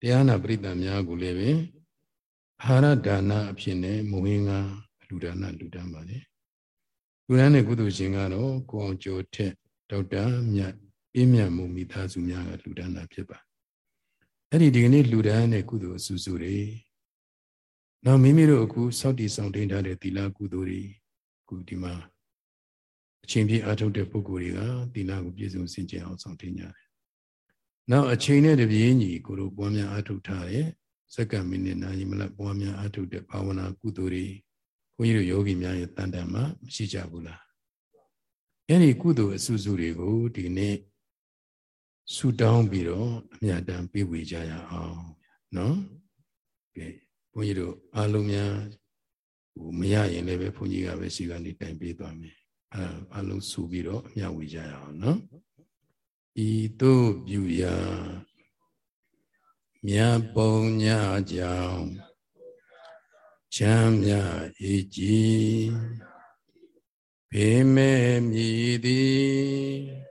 တရားနာပရိသတ်များကိုလည်းပဲအာဟာရဒါနအဖြစ်နဲ့မဝင်းကားလူဒါနလူတန်းပါလေလူရန်တဲ့ကုသိုလ်ရှင်ကတော့ကိုအောင်ကျော်ထက်ဒေါက်တာမြတ် ပြင်းမြတ်မှုမိသားစုများကလူဒန်းတာဖြစ်ပါအဲ့ဒီဒီကနေ့လူဒန်းတဲ့ကုသိုလ်အစုစုတွေနောက်မိမိတို့အခုစောင့်တည်ဆောင်တင်ထားတဲ့သီလကုသိုလ်တွေအခုဒီမှာအချိန်ပြည့်အားထုတ်တဲ့ပုဂ္ဂိုလ်တွေကသီလကိုပြည့်စုံစင်ကြယ်အောင်ဆောင်တင်ကြတယ်။နောက်အချိန်နဲ့တပြေးညီကိုတို့ပွားများအားထုတ်ထားတဲ့စက္ကန့်မိနစ်နာရီမလပွားများအားထုတ်တဲ့ဘာဝနာကုသိုလ်တွေဘုန်းကြီးတို့ယောဂီများရဲ့တန်တန်မှာမရှိကြဘူးလား။အဲဒီကုသိုလ်အစုစုတွေကိုဒီနေ့ ဆူတောင်းပြီးတော့အမြတ်တမ်းပေးဝေကြရအောင်နော်။ကဲဘုန်းကြီးတို့အားလုံးများဟိုမရရင်လည်းပဲဘုန်းကြီးကပဲရှိကနေတိုင်ပေးသွားမယ်အဲအားလုံးစုပြီးတော့အမျှဝေကြရအောင်နော်ဤတို့ပြုရာမြတ်ပုံညကြောင့်ချမ်းမြဤကြည်ဖေမဲ့မြည်သည်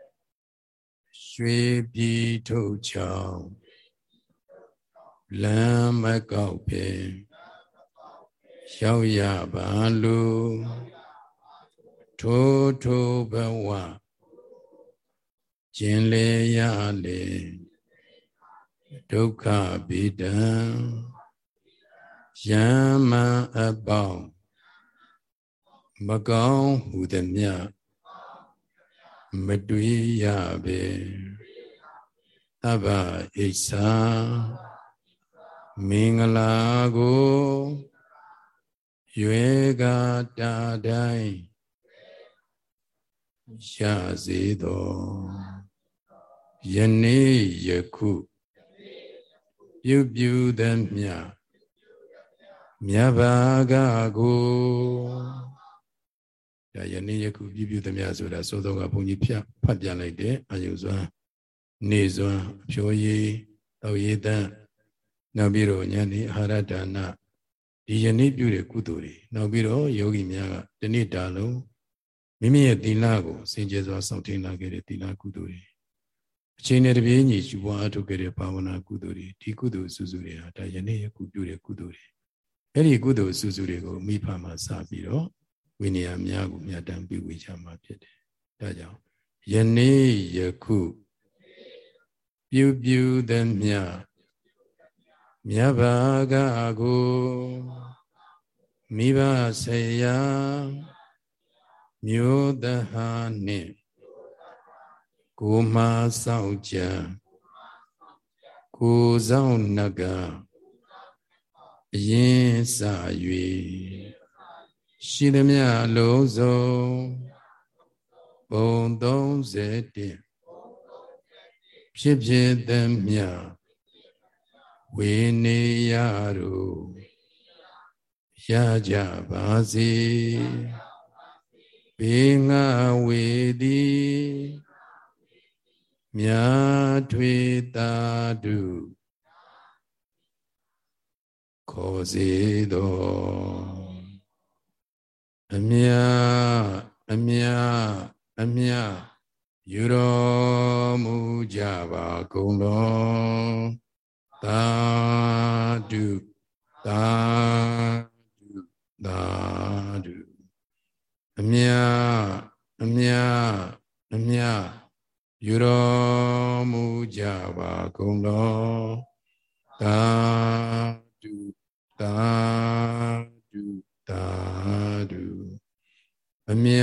ရွှေပြည်ထုတ်ချောင်းလမ်းမကောက်ပင်ရောက်ရပါလို့ထိုထိုဘဝကျင်လေရလေဒုက္ခဗိဒံယံမံအပေါင်းမကောင်းဟုသည်မြ မတွေ့ရပေသဗ္ဗဣစ္ဆာမင်္ဂလာကိုရွေကတာတိုင်းရစေသောယနေ့ယခုပြုပြုသမျှမြတ်ဘာကကို ဒါယနေ့ယခုပြုပြုသမျှဆိုတာသို့သောကဘုန်းကြီးဖြတ်ဖတ်ပြလိုက်တဲ့အာယုစွမ်းနေစွမ်းအဖြိုးရည်တောက်ရည်တန်းနောက်ပြီးတော့ညနေအာဟာရဒါနဒီယနေ့ပြုတဲ့ကုသိုလ်တွေနောက်ပြီးတော့ယောဂီများကဒီနေ့တာလုံးမိမိရဲ့သီလကိုစင်ကြယ်စွာစောင့်ထိန်လာခဲ့တဲ့သီလကုသိုလ်တွေအချိန်နဲ့တပြေးညီယူပွားအထုတ်ခဲ့တဲ့ဘာဝနာကုသိုလ်တွေဒီကုသိုလ်စုစုတွေဟာဒါယနေ့ယခုပြုတဲ့ကုသိုလ်တွေအဲ့ဒီကုသိုလ်စုစုတွေကိုမိဖမှာစပြီးတော့ ဝိနည်းများကိုမြတ်တမ်းပြုဝေချမှာဖြစ်တယ်ဒါကြောင့်ယနေ့ယခုပြုပြုသမျှမြတ်ဘာကကိုမိဘဆရာမြို့တဟာနှင့်ကိုမဆောင်ကြကိုဆောင်နကအရင်စ၍ ရှိသမျှလုံးစုံဘုံ31ဖြစ်ဖြစ်သမျှဝေနေရတို့ရကြပါစေဘေငါဝေသည်မြာထွေတာတုခေါ်စေတော် အမြအမြအမြယူတော်မူကြပါကုန်တော်သာဓုသာဓုသာဓုအမြအမြအမြယူတော်မူကြပါကုန်တော်သာဓုသာဓုသာဓု အမြ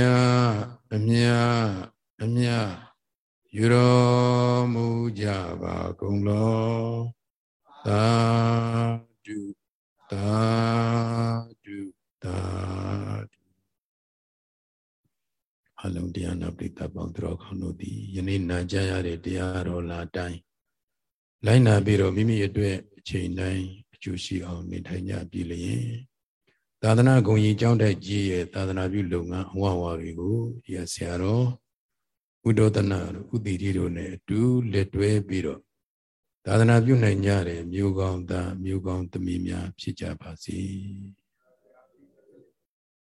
အမြအမြယူတော်မူကြပါကုန်တော်သာဓုသာဓုသာဓုအလုံးတရားနာပရိသတ်ပေါင်းသူတော်ကောင်းတို့သည်ယနေ့နာကြရတဲ့တရားတော်လာတိုင်းလိုက်နာပြီးတော့မိမိအတွက်အချိန်တိုင်းအကျိုးရှိအောင်နေထိုင်ကြပြီလျင် သာသနာဂုံကြီးကျောင်းတိုက်ကြီးရဲ့သာသနာပြုလုပ်ငန်းအဝဝတွေကိုဒီဆရာတော်ဥဒ္ဒတနာတို့ဥတီတိတို့နဲ့အတူလက်တွဲပြီးတော့သာသနာပြုနိုင်ကြတဲ့မျိုးကောင်းသားမျိုးကောင်းသမီးများဖြစ်ကြပါစေ။